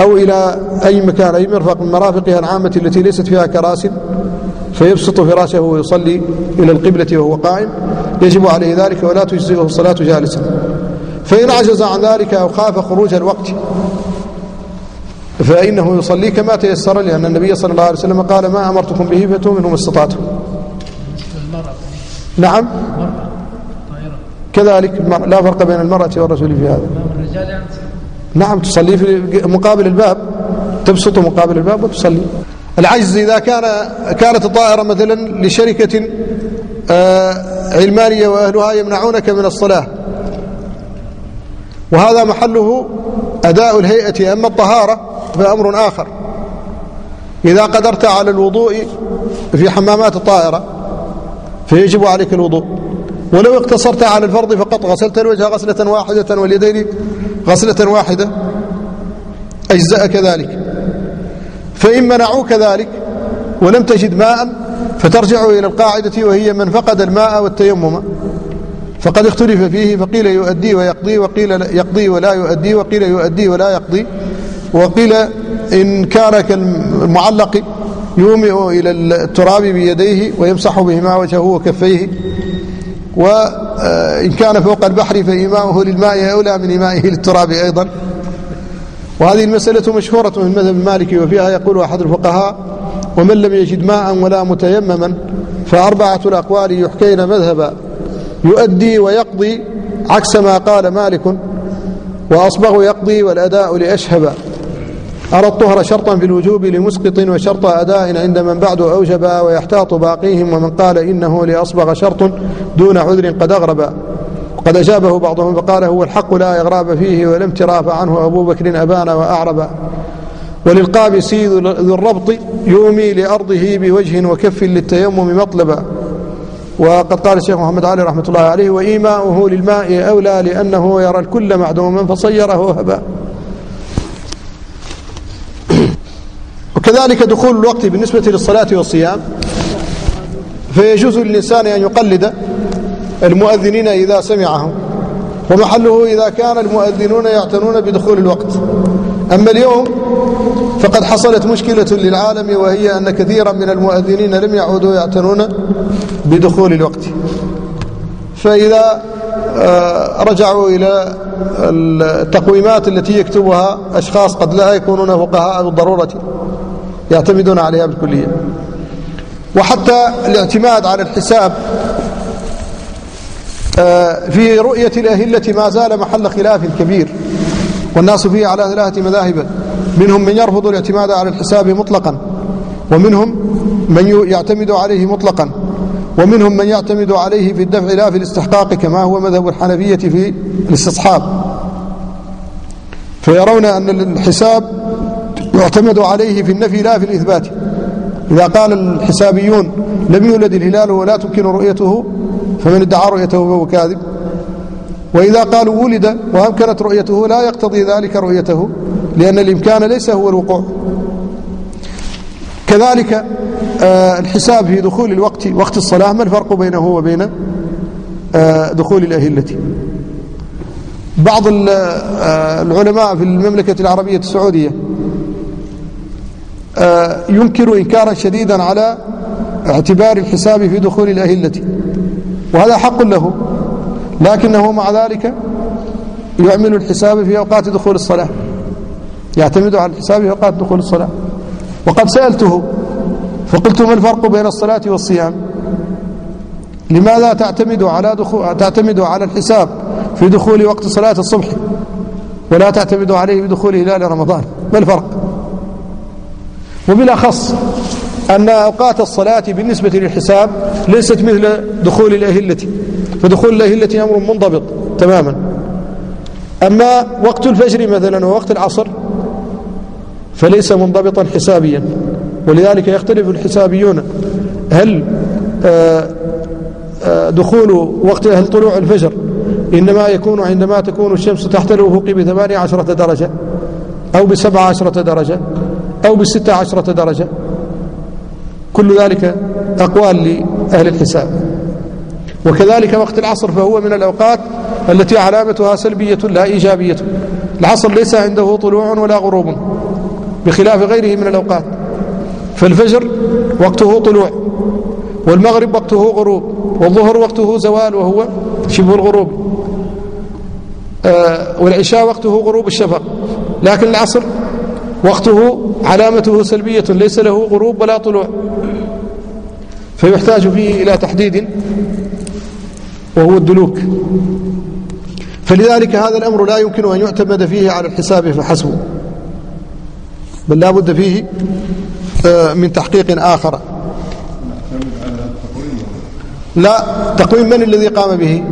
أو إلى أي مكان أي مرفق من مرافقها العامة التي ليست فيها كراسي فيبسط فراشه ويصلي إلى القبلة وهو قائم. يجب عليه ذلك ولا تجزئه الصلاة جالسا. فإن عجز عن ذلك أو خاف خروج الوقت فإنه يصلي كما تيسر لأن النبي صلى الله عليه وسلم قال ما أمرتكم به فاتوا منه ما استطعتم. نعم. كذلك لا فرق بين المرأة والرجل في هذا. الرجال يعني نعم تصلي في مقابل الباب. تبسط مقابل الباب وتصلي. العجز إذا كان كانت الطائرة مثلا لشركة آه، علمانية وأهلها يمنعونك من الصلاة. وهذا محله أداء الهيئة أما الطهارة فأمر آخر. إذا قدرت على الوضوء في حمامات الطائرة فيجب عليك الوضوء. ولو اقتصرت على الفرض فقط غسلت الوجه غسلة واحدة واليدين غسلة واحدة أجزاء كذلك. فإن منعوك ذلك ولم تجد ماء فترجع إلى القاعدة وهي من فقد الماء والتيمم. فقد اختلف فيه فقيل يؤدي ويقضي وقيل يقضي ولا يؤدي وقيل يؤدي ولا يقضي. وقيل إن كان كالمعلق يومئ إلى التراب بيديه ويمسح بهما وجهه وكفيه. وإن كان فوق البحر فإيماؤه للماء أولى من إيمائه للتراب أيضا. وهذه المسألة مشهورة من المذهب المالكي وفيها يقول أحد الفقهاء ومن لم يجد ماء ولا متيمما فأربعة الأقوال يحكين مذهبا يؤدي ويقضي عكس ما قال مالك وأصبغ يقضي والأداء لأشهب. أرى الطهر شرطا في الوجوب لمسقط وشرط أداء عند من بعد أوجب ويحتاط باقيهم ومن قال إنه لأصبغ شرط دون عذر قد أغرب. وقد أجابه بعضهم فقال هو الحق لا إغراب فيه ولم تراف عنه أبو بكر أبان وأعرب. وللقابسي ذو الربط يومي لأرضه بوجه وكف للتيمم مطلبا وقد قال الشيخ محمد علي رحمة الله عليه وإيماؤه للماء أولى لأنه يرى الكل معدوما فصيره هبا وكذلك دخول الوقت بالنسبة للصلاة والصيام فيجوز للإنسان أن يقلد المؤذنين إذا سمعهم ومحله إذا كان المؤذنون يعتنون بدخول الوقت. أما اليوم فقد حصلت مشكلة للعالم وهي أن كثيرا من المؤذنين لم يعودوا يعتنون بدخول الوقت. فإذا آه، رجعوا إلى التقويمات التي يكتبها أشخاص قد لا يكونون فقهاء بالضرورة. يعتمدون عليها بالكلية. وحتى الاعتماد على الحساب آه، في رؤية الأهلة ما زال محل خلاف كبير. والناس فيه على ثلاثة مذاهب. منهم من يرفض الاعتماد على الحساب مطلقا ومنهم من يعتمد عليه مطلقا ومنهم من يعتمد عليه في الدفع لا في الاستحقاق كما هو مذهب الحنفية في الاستصحاب. فيرون أن الحساب يعتمد عليه في النفي لا في الإثبات. إذا قال الحسابيون لم يولد الهلال ولا تمكن رؤيته فمن ادعى رؤيته فهو كاذب. وإذا قالوا ولد وأمكنت رؤيته لا يقتضي ذلك رؤيته لأن الإمكان ليس هو الوقوع. كذلك آه، الحساب في دخول الوقت وقت الصلاة ما الفرق بينه وبين آه، دخول الأهلة؟ بعض آه، العلماء في المملكة العربية السعودية ينكر إنكارا شديدا على اعتبار الحساب في دخول الأهلة. وهذا حق له. لكنه مع ذلك يعمل الحساب في أوقات دخول الصلاة. يعتمد على الحساب في أوقات دخول الصلاة. وقد سألته فقلت ما الفرق بين الصلاة والصيام؟ لماذا تعتمد على دخول تعتمد على الحساب في دخول وقت صلاة الصبح ولا تعتمد عليه بدخول هلال رمضان؟ ما الفرق؟ وبالأخص أن أوقات الصلاة بالنسبة للحساب ليست مثل دخول الأهلة فدخول الأهلة أمر منضبط تماما. أما وقت الفجر مثلا ووقت العصر فليس منضبطا حسابيا ولذلك يختلف الحسابيون. هل آه، آه، دخول وقت هل طلوع الفجر إنما يكون عندما تكون الشمس تحت الأفق بثمانية عشرة درجة أو بسبعة عشرة درجة؟ أو بستة عشرة درجة. كل ذلك أقوال لأهل الحساب. وكذلك وقت العصر فهو من الأوقات التي علامتها سلبية لا إيجابية. العصر ليس عنده طلوع ولا غروب بخلاف غيره من الأوقات. فالفجر وقته طلوع والمغرب وقته غروب والظهر وقته زوال وهو شبه الغروب. آه والعشاء وقته غروب الشفق. لكن العصر وقته علامته سلبية ليس له غروب ولا طلوع. فيحتاج فيه إلى تحديد وهو الدلوك. فلذلك هذا الأمر لا يمكن أن يعتمد فيه على الحساب فحسبه بل لا بد فيه آه، من تحقيق آخر. لا تقويم من الذي قام به؟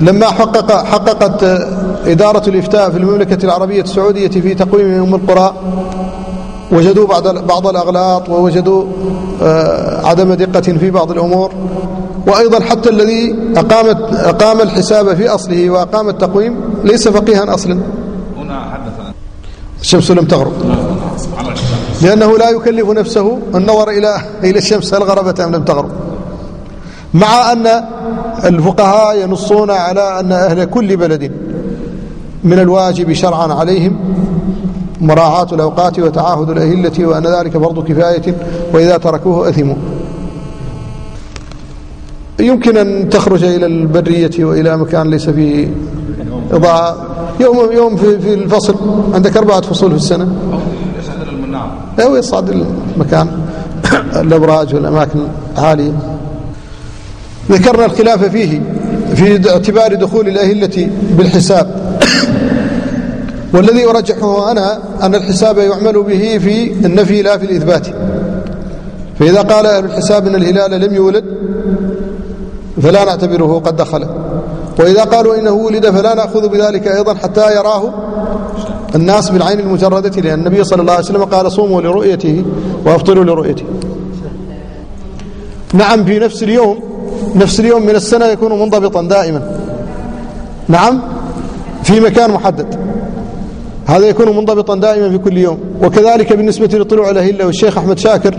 لما حقق حققت آه، إدارة الإفتاء في المملكة العربية السعودية في تقويم أم القرى وجدوا بعض بعض الأغلاط ووجدوا آه، عدم دقة في بعض الأمور. وأيضا حتى الذي أقامت أقام الحساب في أصله وأقام التقويم ليس فقيها أصلا. هنا حدث الشمس لم تغرب. لأنه لا يكلف نفسه النظر إلى إلى الشمس هل غربت أم لم تغرب. مع أن الفقهاء ينصون على أن أهل كل بلد من الواجب شرعا عليهم مراعاة الأوقات وتعاهد الأهلة وأن ذلك فرض كفاية وإذا تركوه أثموا. يمكن أن تخرج إلى البرية وإلى مكان ليس فيه إضاءة. يوم يوم في, في الفصل. عندك أربعة فصول في السنة. أو يصعد المكان. الأبراج والأماكن العالية. ذكرنا الخلاف فيه في اعتبار دخول الأهلة بالحساب. والذي أرجحه أنا أن الحساب يعمل به في النفي لا في الإثبات. فإذا قال أهل الحساب أن الهلال لم يولد فلا نعتبره قد دخل. وإذا قالوا إنه ولد فلا نأخذ بذلك أيضا حتى يراه الناس بالعين المجردة لأن النبي صلى الله عليه وسلم قال صوموا لرؤيته وأفطروا لرؤيته. نعم في نفس اليوم نفس اليوم من السنة يكون منضبطا دائما. نعم في مكان محدد. هذا يكون منضبطا دائما في كل يوم. وكذلك بالنسبة لطلوع الأهلة والشيخ أحمد شاكر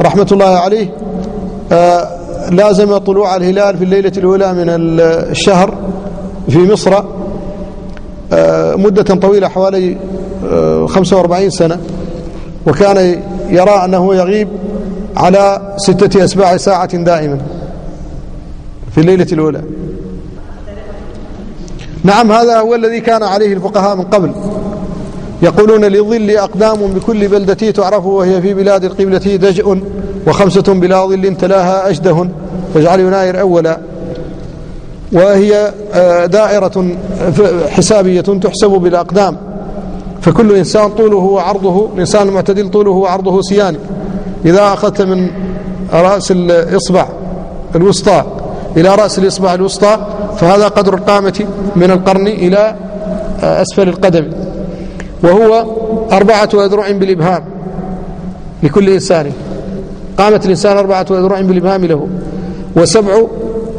رحمة الله عليه آه لازم طلوع الهلال في الليلة الأولى من الشهر في مصر آه مدة طويلة حوالي آه 45 سنة. وكان يرى أنه يغيب على ستة أسباع ساعة دائما في الليلة الأولى. نعم هذا هو الذي كان عليه الفقهاء من قبل. يقولون لظل أقدام بكل بلدة تعرف وهي في بلاد القبلة دجء وخمسة بلا ظل تلاها أجده. واجعل يناير أولا. وهي دائرة حسابية تحسب بالأقدام. فكل إنسان طوله وعرضه الإنسان المعتدل طوله وعرضه سيان إذا أخذت من رأس الإصبع الوسطى إلى رأس الإصبع الوسطى فهذا قدر القامة من القرن إلى أسفل القدم. وهو أربعة أذرع بالإبهام لكل إنسان. قامة الإنسان أربعة أذرع بالإبهام له وسبع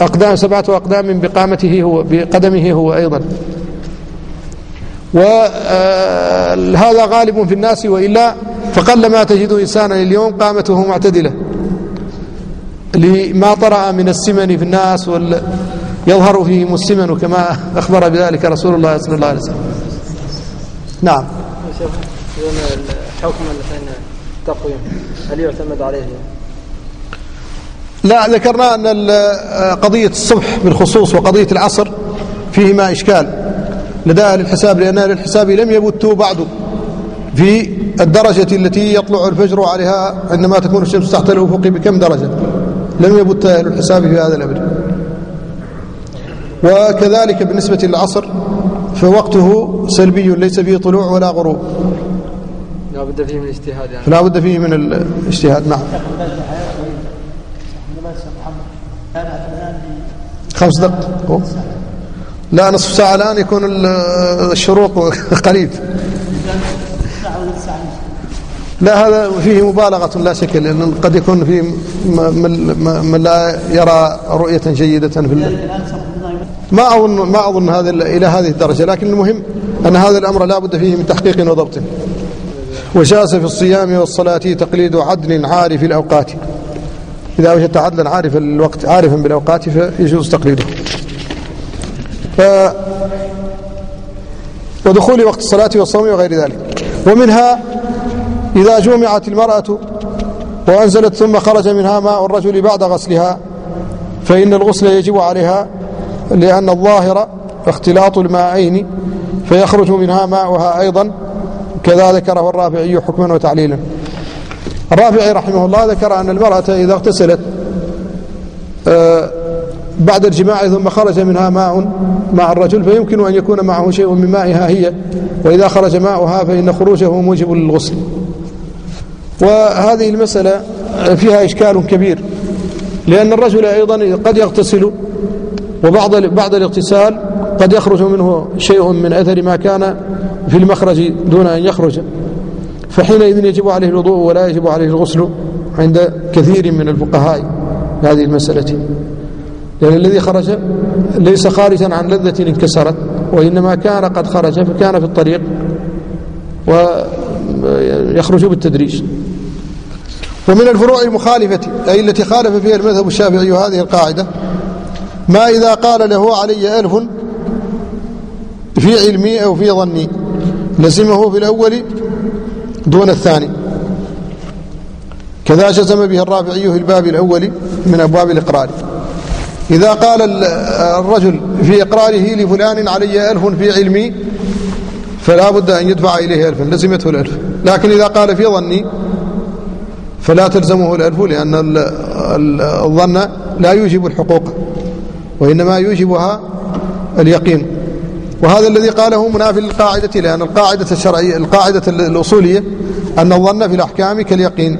أقدام سبعة أقدام بقامته هو بقدمه هو أيضا. وهذا غالب في الناس وإلا فقل ما تجد إنسانا اليوم قامته معتدلة. لما طرأ من السمن في الناس يظهر فيهم السمن كما أخبر بذلك رسول الله صلى الله عليه وسلم. نعم. الحكم التقويم هل يعتمد عليه؟ لا ذكرنا أن قضية الصبح بالخصوص وقضية العصر فيهما إشكال. لدى أهل الحساب لأن أهل الحساب لم يبتوا بعد في الدرجة التي يطلع الفجر عليها عندما تكون الشمس تحت الأفق بكم درجة. لم يبت أهل الحساب في هذا الأمر. وكذلك بالنسبة للعصر فوقته سلبي ليس فيه طلوع ولا غروب لا بد فيه من اجتهاد يعني. فلا بد فيه من الاجتهاد نعم. خمس دقائق لا نصف ساعة الآن يكون الشروق قريب. لا هذا فيه مبالغة لا شك لأن قد يكون فيه من لا يرى رؤية جيدة في الله ما أظن ما أظن هذا إلى هذه الدرجة لكن المهم أن هذا الأمر لا بد فيه من تحقيق وضبط. وجاز في الصيام والصلاة تقليد عدل عارف الأوقات. إذا وجدت عدلا عارف الوقت عارفا بالأوقات فيجوز تقليده. ف ودخول وقت الصلاة والصوم وغير ذلك. ومنها إذا جمعت المرأة وأنزلت ثم خرج منها ماء الرجل بعد غسلها فإن الغسل يجب عليها لأن الظاهر اختلاط الماءين فيخرج منها ماؤها أيضا كذا ذكره الرافعي حكما وتعليلا. الرافعي رحمه الله ذكر أن المرأة إذا اغتسلت بعد الجماع ثم خرج منها ماء مع الرجل فيمكن أن يكون معه شيء من مائها هي وإذا خرج ماؤها فإن خروجه موجب للغسل. وهذه المسألة فيها إشكال كبير لأن الرجل أيضا قد يغتسل وبعد بعد الاغتسال قد يخرج منه شيء من أثر ما كان في المخرج دون أن يخرج. فحينئذ يجب عليه الوضوء ولا يجب عليه الغسل عند كثير من الفقهاء هذه المسألة. لأن الذي خرج ليس خارجا عن لذة انكسرت وإنما كان قد خرج فكان في الطريق ويخرج بالتدريج. ومن الفروع المخالفة أي التي خالف فيها المذهب الشافعي هذه القاعدة ما إذا قال له علي ألف في علمي أو في ظني لزمه في الأول دون الثاني. كذا جزم به الرافعي في الباب الأول من أبواب الإقرار. إذا قال الرجل في إقراره لفلان علي ألف في علمي فلا بد أن يدفع إليه ألفا لزمته الألف. لكن إذا قال في ظني فلا تلزمه الألف لأن الظن لا يوجب الحقوق. وإنما يوجبها اليقين. وهذا الذي قاله منافي للقاعدة لأن القاعدة الشرعية القاعدة الأصولية أن الظن في الأحكام كاليقين.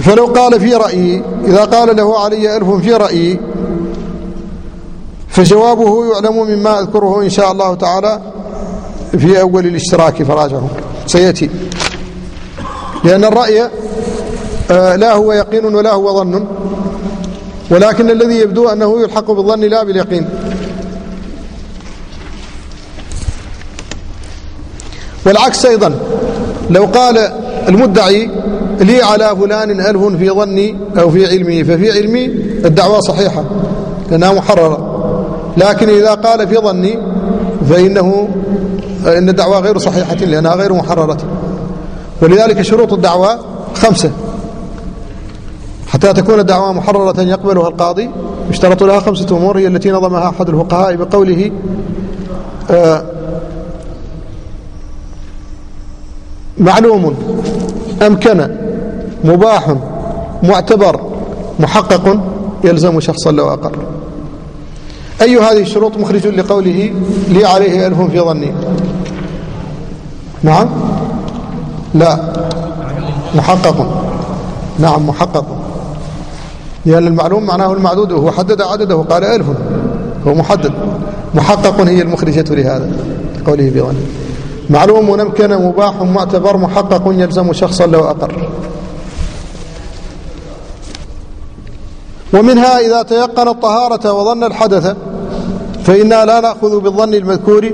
فلو قال في رأيي إذا قال له علي ألف في رأيي فجوابه يعلم مما أذكره إن شاء الله تعالى في أول الاشتراك فراجعه سيأتي. لأن الرأي لا هو يقين ولا هو ظن. ولكن الذي يبدو أنه يلحق بالظن لا باليقين. والعكس أيضا. لو قال المدعي لي على فلان ألف في ظني أو في علمي؟ ففي علمي الدعوة صحيحة لأنها محررة. لكن إذا قال في ظني فإنه إن الدعوة غير صحيحة لأنها غير محررة. ولذلك شروط الدعوة خمسة. حتى تكون الدعوة محررة يقبلها القاضي. يشترط لها خمسة أمور هي التي نظمها أحد الفقهاء بقوله آه معلوم أمكن مباح معتبر محقق يلزم شخصا لو أقر. أي هذه الشروط مخرج لقوله لي عليه ألف في ظني. نعم؟ لا. محقق. نعم محقق. لأن المعلوم معناه المعدود وهو حدد عدده قال ألف. هو محدد. محقق هي المخرجة لهذا قوله ظني معلوم أمكن مباح معتبر محقق يلزم شخصا لو أقر. ومنها إذا تيقن الطهارة وظن الحدث فإنا لا نأخذ بالظن المذكور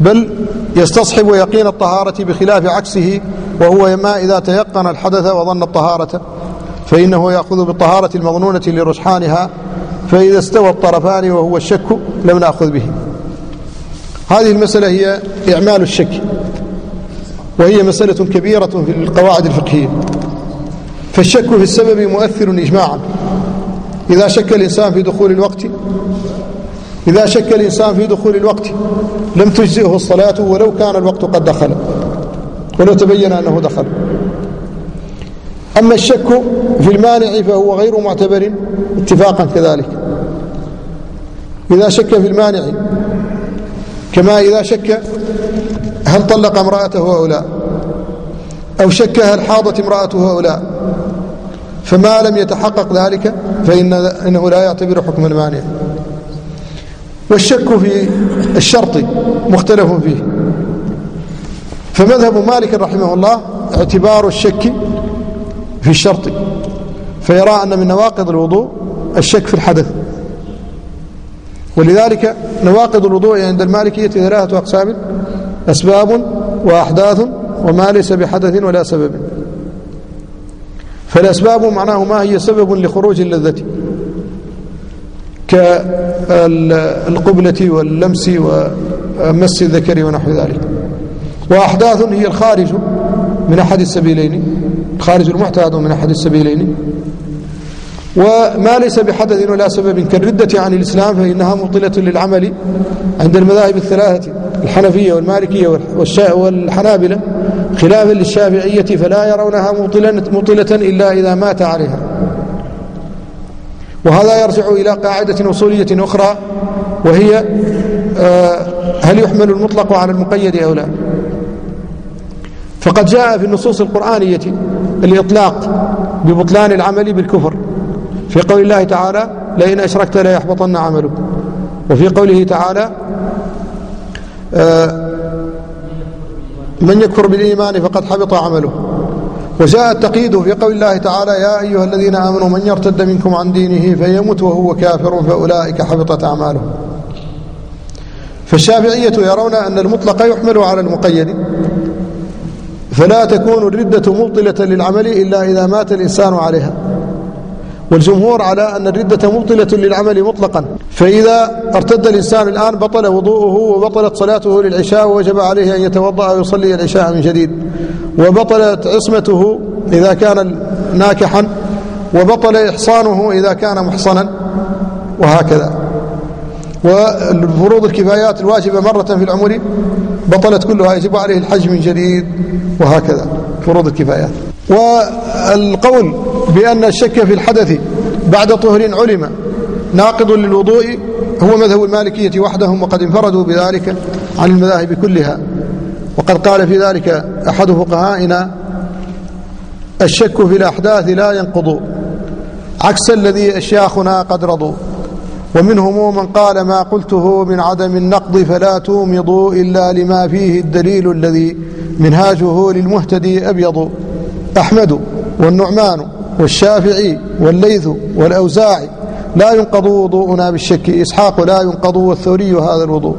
بل يستصحب يقين الطهارة بخلاف عكسه وهو ما إذا تيقن الحدث وظن الطهارة. فإنه يأخذ بالطهارة المظنونة لرجحانها فإذا استوى الطرفان وهو الشك لم نأخذ به. هذه المسألة هي إعمال الشك وهي مسألة كبيرة في القواعد الفقهية. فالشك في السبب مؤثر إجماعا. إذا شك الإنسان في دخول الوقت إذا شك الإنسان في دخول الوقت لم تجزئه الصلاة ولو كان الوقت قد دخل ولو تبين أنه دخل. أما الشك في المانع فهو غير معتبر اتفاقا كذلك. إذا شك في المانع كما إذا شك هل طلق امرأته لا أو شك هل حاضت امرأته لا فما لم يتحقق ذلك فإنه لا يعتبر حكم المانع. والشك في الشرط مختلف فيه. فمذهب مالك رحمه الله اعتبار الشك في الشرط فيرى أن من نواقض الوضوء الشك في الحدث. ولذلك نواقض الوضوء عند المالكية ثلاثة أقسام أسباب وأحداث وما ليس بحدث ولا سبب. فالأسباب معناه ما هي سبب لخروج اللذة. كالقبلة واللمس ومس الذكر ونحو ذلك. وأحداث هي الخارج من أحد السبيلين. الخارج المعتاد من أحد السبيلين. وما ليس بحدث ولا سبب كالردة عن الإسلام فإنها مبطلة للعمل عند المذاهب الثلاثة الحنفية والمالكية والحنابلة خلافا للشافعية فلا يرونها مبطلة إلا إذا مات عليها. وهذا يرجع إلى قاعدة أصولية أخرى وهي آه، هل يحمل المطلق على المقيد أو لا؟ فقد جاء في النصوص القرآنية الإطلاق ببطلان العمل بالكفر. في قول الله تعالى لئن أشركت لا يحبطن عملك. وفي قوله تعالى آه، من يكفر بالإيمان فقد حبط عمله. وجاء التقييد في قول الله تعالى يا أيها الذين آمنوا من يرتد منكم عن دينه فيمت وهو كافر فأولئك حبطت أعمالهم فالشافعية يرون أن المطلق يحمل على المقيد. فلا تكون الردة مبطلة للعمل إلا إذا مات الإنسان عليها. والجمهور على أن الردة مبطلة للعمل مطلقا. فإذا ارتد الإنسان الآن بطل وضوءه وبطلت صلاته للعشاء ووجب عليه أن يتوضأ ويصلي العشاء من جديد. وبطلت عصمته إذا كان ناكحا وبطل إحصانه إذا كان محصنا وهكذا. والفروض الكفايات الواجبة مرة في العمر. بطلت كلها يجب عليه الحج من جديد وهكذا. فروض الكفايات. والقول بأن الشك في الحدث بعد طهر علم ناقض للوضوء هو مذهب المالكية وحدهم وقد انفردوا بذلك عن المذاهب كلها. وقد قال في ذلك أحد فقهائنا الشك في الأحداث لا ينقض عكس الذي أشياخنا قد رضوا. ومنهم من قال ما قلته من عدم النقض فلا تومضوا إلا لما فيه الدليل الذي منهاجه للمهتدي أبيض أحمد والنعمان والشافعي والليث والأوزاعي. لا ينقض وضوءنا بالشك إسحاق لا ينقض والثوري هذا الوضوء.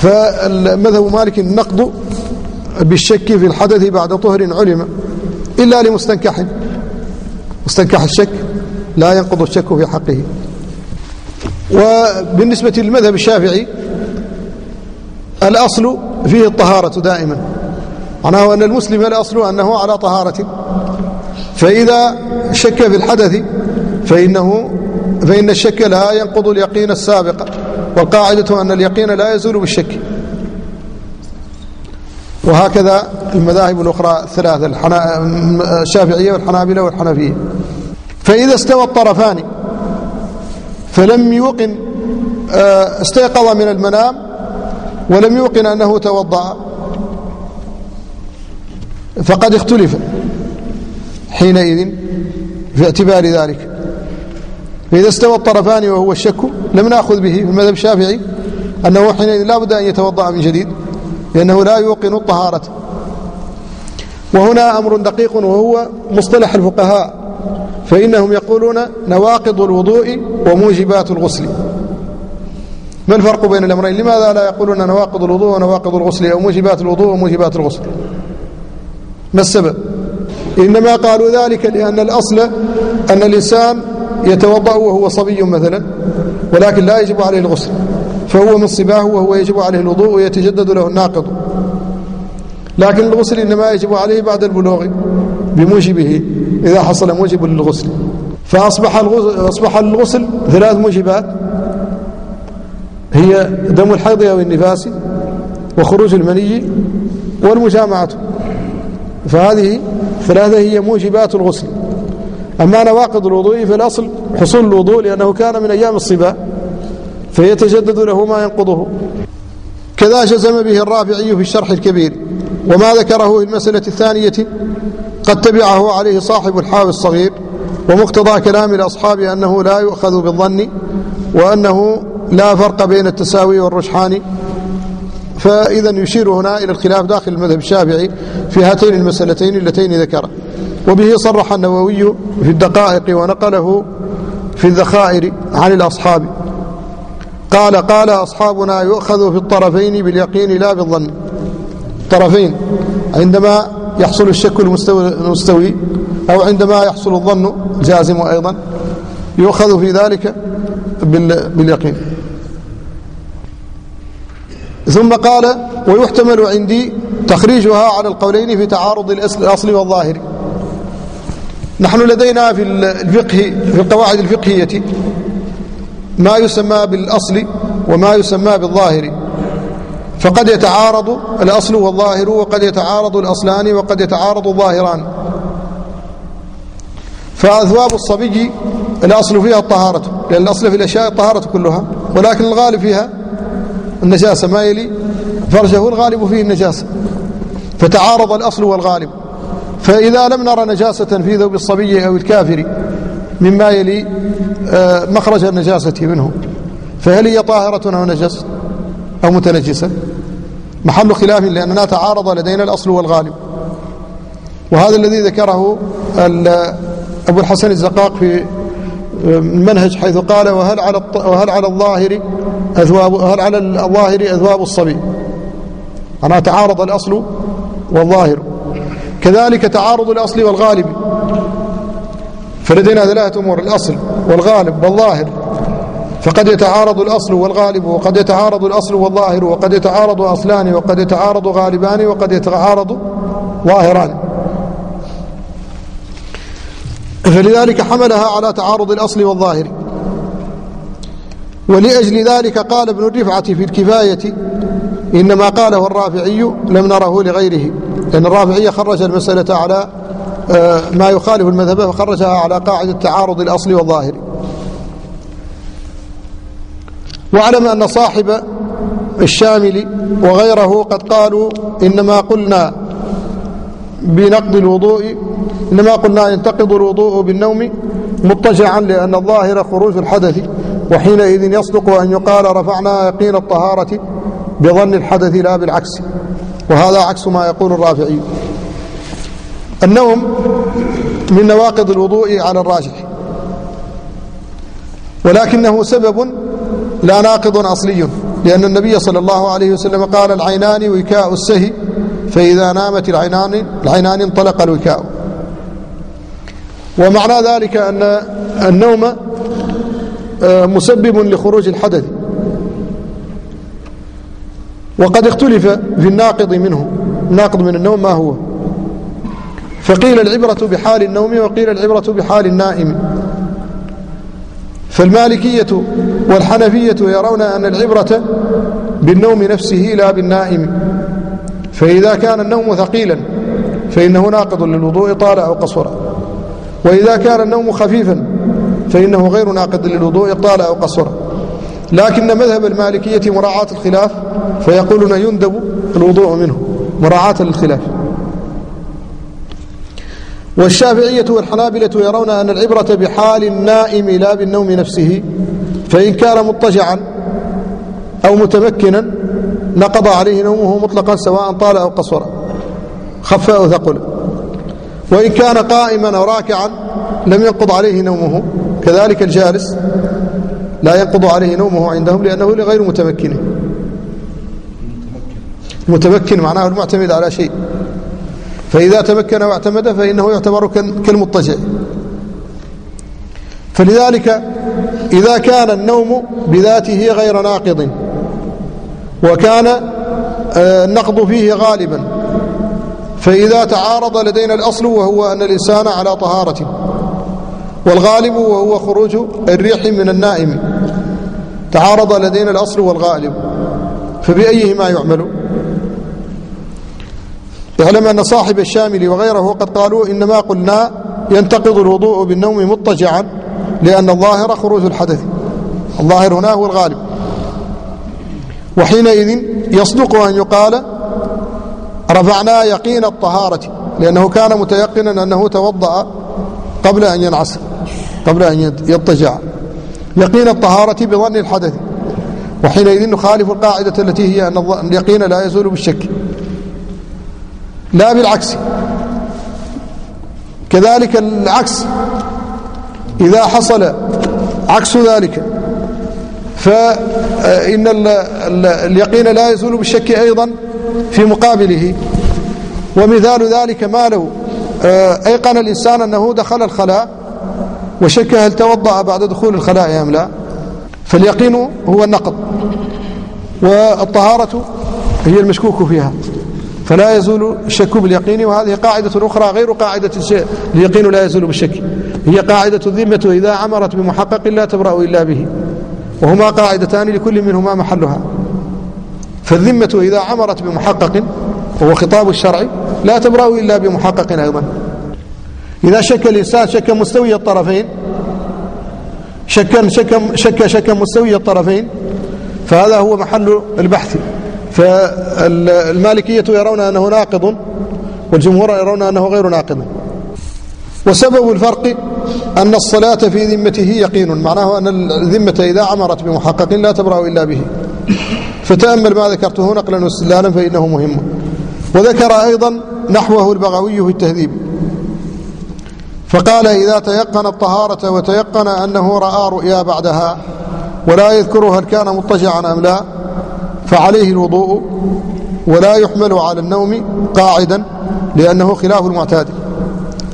فالمذهب مالك النقض بالشك في الحدث بعد طهر علم إلا لمستنكح مستنكح الشك لا ينقض الشك في حقه. وبالنسبة للمذهب الشافعي الأصل فيه الطهارة دائما. معناه أن المسلم الأصل أنه على طهارة. فإذا شك في الحدث فإنه فإن الشك لا ينقض اليقين السابق والقاعدة أن اليقين لا يزول بالشك. وهكذا المذاهب الأخرى الثلاثة الشافعية والحنابلة والحنفية. فإذا استوى الطرفان فلم يوقن آه، استيقظ من المنام ولم يوقن أنه توضأ. فقد اختلف حينئذ في اعتبار ذلك. فإذا استوى الطرفان وهو الشك لم نأخذ به في المذهب الشافعي أنه حينئذ لا بد أن يتوضأ من جديد لأنه لا يوقن الطهارة. وهنا أمر دقيق وهو مصطلح الفقهاء. فإنهم يقولون نواقض الوضوء وموجبات الغسل. ما الفرق بين الأمرين؟ لماذا لا يقولون نواقض الوضوء ونواقض الغسل أو موجبات الوضوء وموجبات الغسل؟ ما السبب؟ إنما قالوا ذلك لأن الأصل أن الإنسان يتوضأ وهو صبي مثلا ولكن لا يجب عليه الغسل فهو من صباه وهو يجب عليه الوضوء ويتجدد له الناقض. لكن الغسل إنما يجب عليه بعد البلوغ. بموجبه إذا حصل موجب للغسل. فأصبح الغسل, أصبح الغسل ثلاث موجبات. هي دم الحيض أو النفاس وخروج المني والمجامعة. فهذه ثلاثة هي موجبات الغسل. أما نواقض الوضوء فالأصل حصول الوضوء لأنه كان من أيام الصبا فيتجدد له ما ينقضه. كذا جزم به الرافعي في الشرح الكبير. وما ذكره في المسألة الثانية قد تبعه عليه صاحب الحاوي الصغير ومقتضى كلام الأصحاب أنه لا يؤخذ بالظن وأنه لا فرق بين التساوي والرجحان. فإذا يشير هنا إلى الخلاف داخل المذهب الشافعي في هاتين المسألتين اللتين ذكر. وبه صرح النووي في الدقائق ونقله في الذخائر عن الأصحاب. قال قال أصحابنا يؤخذ في الطرفين باليقين لا بالظن. طرفين عندما يحصل الشك المستوي أو عندما يحصل الظن الجازم أيضا يؤخذ في ذلك باليقين. ثم قال ويحتمل عندي تخريجها على القولين في تعارض الأصل والظاهر. نحن لدينا في الفقه في القواعد الفقهية ما يسمى بالأصل وما يسمى بالظاهر. فقد يتعارض الأصل والظاهر وقد يتعارض الأصلان وقد يتعارض الظاهران. فأثواب الصبي الأصل فيها الطهارة لأن الأصل في الأشياء الطهارة كلها ولكن الغالب فيها النجاسة. ما يلي؟ فرجه الغالب فيه النجاسة. فتعارض الأصل والغالب. فإذا لم نرى نجاسة في ذوب الصبي أو الكافر مما يلي آه، مخرج النجاسة منه. فهل هي طاهرة أو نجس أو متنجسة؟ محل خلاف لأننا تعارض لدينا الأصل والغالب. وهذا الذي ذكره أبو الحسن الزقاق في المنهج حيث قال وهل على وهل على الظاهر أذواب هل على الظاهر أذواب الصبي؟ أنا تعارض الأصل والظاهر. كذلك تعارض الأصل والغالب. فلدينا ثلاثة أمور الأصل والغالب والظاهر. فقد يتعارض الأصل والغالب وقد يتعارض الأصل والظاهر وقد يتعارض أصلان وقد يتعارض غالبان وقد يتعارض ظاهران. فلذلك حملها على تعارض الأصل والظاهر. ولأجل ذلك قال ابن الرفعة في الكفاية إنما قاله الرافعي لم نره لغيره. لأن الرافعي خرج المسألة على آه، ما يخالف المذهب فخرجها على قاعدة تعارض الأصل والظاهر. واعلم أن صاحب الشامل وغيره قد قالوا إنما قلنا بنقض الوضوء إنما قلنا ينتقض الوضوء بالنوم مضطجعا لأن الظاهر خروج الحدث وحينئذ يصدق أن يقال رفعنا يقين الطهارة بظن الحدث لا بالعكس. وهذا عكس ما يقول الرافعي. النوم من نواقض الوضوء على الراجح. ولكنه سبب لا ناقض أصلي لأن النبي صلى الله عليه وسلم قال العينان وكاء السهي فإذا نامت العينان العينان انطلق الوكاء. ومعنى ذلك أن النوم آه، مسبب لخروج الحدث. وقد اختلف في الناقض منه. الناقض من النوم ما هو؟ فقيل العبرة بحال النوم وقيل العبرة بحال النائم. فالمالكية والحنفية يرون أن العبرة بالنوم نفسه لا بالنائم. فإذا كان النوم ثقيلا فإنه ناقض للوضوء طال أو قصر وإذا كان النوم خفيفا فإنه غير ناقض للوضوء طال أو قصر لكن مذهب المالكية مراعاة الخلاف فيقولون يندب الوضوء منه مراعاة للخلاف. والشافعية والحنابلة يرون أن العبرة بحال النائم لا بالنوم نفسه فإن كان مضطجعا أو متمكنا نقض عليه نومه مطلقا سواء طال أو قصر. خف أو ثقل. وإن كان قائما أو راكعا لم ينقض عليه نومه. كذلك الجالس لا ينقض عليه نومه عندهم لأنه غير متمكن. متمكن معناه المعتمد على شيء. فإذا تمكن واعتمد فإنه يعتبر كالمضطجع. فلذلك إذا كان النوم بذاته غير ناقض وكان آه، النقض فيه غالبا. فإذا تعارض لدينا الأصل وهو أن الإنسان على طهارة والغالب وهو خروج الريح من النائم. تعارض لدينا الأصل والغالب فبأيهما يعمل؟ اعلم أن صاحب الشامل وغيره قد قالوا إنما قلنا ينتقض الوضوء بالنوم مضطجعا لأن الظاهر خروج الحدث. الظاهر هنا هو الغالب. وحينئذ يصدق أن يقال رفعنا يقين الطهارة لأنه كان متيقنا أنه توضأ قبل أن ينعس قبل أن يضطجع. يقين الطهارة بظن الحدث. وحينئذ نخالف القاعدة التي هي أن اليقين لا يزول بالشك. لا بالعكس. كذلك العكس. إذا حصل عكس ذلك فإن اليقين لا يزول بالشك أيضا في مقابله. ومثال ذلك ما لو آه، أيقن الإنسان أنه دخل الخلاء وشك هل توضأ بعد دخول الخلاء أم لا؟ فاليقين هو النقض والطهارة هي المشكوك فيها فلا يزول الشك باليقين. وهذه قاعدة أخرى غير قاعدة اليقين لا يزول بالشك. هي قاعدة الذمة إذا عمرت بمحقق لا تبرأ إلا به وهما قاعدتان لكل منهما محلها. فالذمة إذا عمرت بمحقق وهو خطاب الشرع لا تبرأ إلا بمحقق أيضا. إذا شك الإنسان شك مستوي الطرفين شكا شك شك شك مستوي الطرفين فهذا هو محل البحث. فالمالكية يرون أنه ناقض والجمهور يرون أنه غير ناقض. وسبب الفرق أن الصلاة في ذمته يقين. معناه أن الذمة إذا عمرت بمحقق لا تبرأ إلا به. فتأمل ما ذكرته نقلا واستدلالا فإنه مهم. وذكر أيضا نحوه البغوي في التهذيب. فقال إذا تيقن الطهارة وتيقن أنه رأى رؤيا بعدها ولا يذكر هل كان مضطجعا أم لا فعليه الوضوء ولا يحمل على النوم قاعدا لأنه خلاف المعتاد.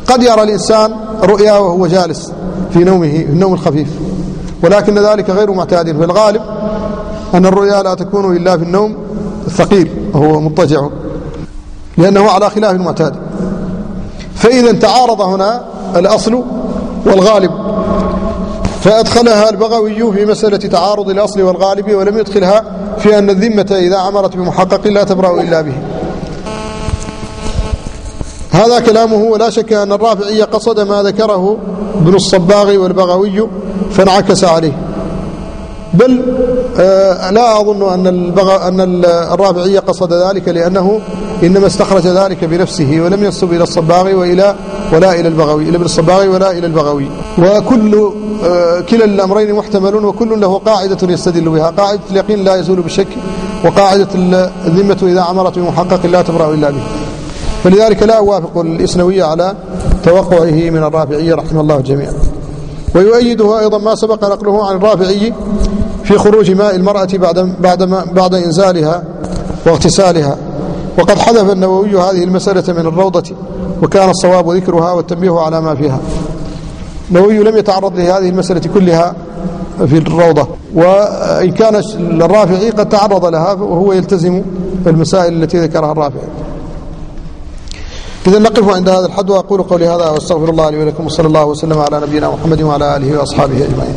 قد يرى الإنسان رؤيا وهو جالس في نومه النوم الخفيف. ولكن ذلك غير معتاد. في الغالب أن الرؤيا لا تكون إلا في النوم الثقيل وهو مضطجع لأنه على خلاف المعتاد. فإذا تعارض هنا الأصل والغالب. فأدخلها البغوي في مسألة تعارض الأصل والغالب ولم يدخلها في أن الذمة إذا عمرت بمحقق لا تبرأ إلا به. هذا كلامه ولا شك أن الرافعي قصد ما ذكره ابن الصباغ والبغوي فانعكس عليه. بل آه، لا أظن أن البغ... أن ال- الرافعي قصد ذلك لأنه إنما استخرج ذلك بنفسه ولم ينسب إلى الصباغي وإلى ولا إلى البغوي إلى ابن الصباغي ولا إلى البغوي. وكل آه، كلا الأمرين محتمل وكل له قاعدة يستدل بها. قاعدة اليقين لا يزول بالشك وقاعدة ال- الذمة إذا عمرت بمحقق لا تبرأ إلا به. فلذلك لا أوافق الإسنوية على توقعه من الرافعي رحمه الله جميعا. ويؤيده أيضا ما سبق نقله عن الرافعي في خروج ماء المرأة بعد بعد ما بعد إنزالها واغتسالها. وقد حذف النووي هذه المسألة من الروضة وكان الصواب ذكرها والتنبيه على ما فيها. النووي لم يتعرض لهذه المسألة كلها في الروضة. وإن كان الرافعي قد تعرض لها وهو يلتزم المسائل التي ذكرها الرافعي. إذا نقف عند هذا الحد وأقول قولي هذا وأستغفر الله لي ولكم وصلى الله وسلم على نبينا محمد وعلى آله وأصحابه أجمعين.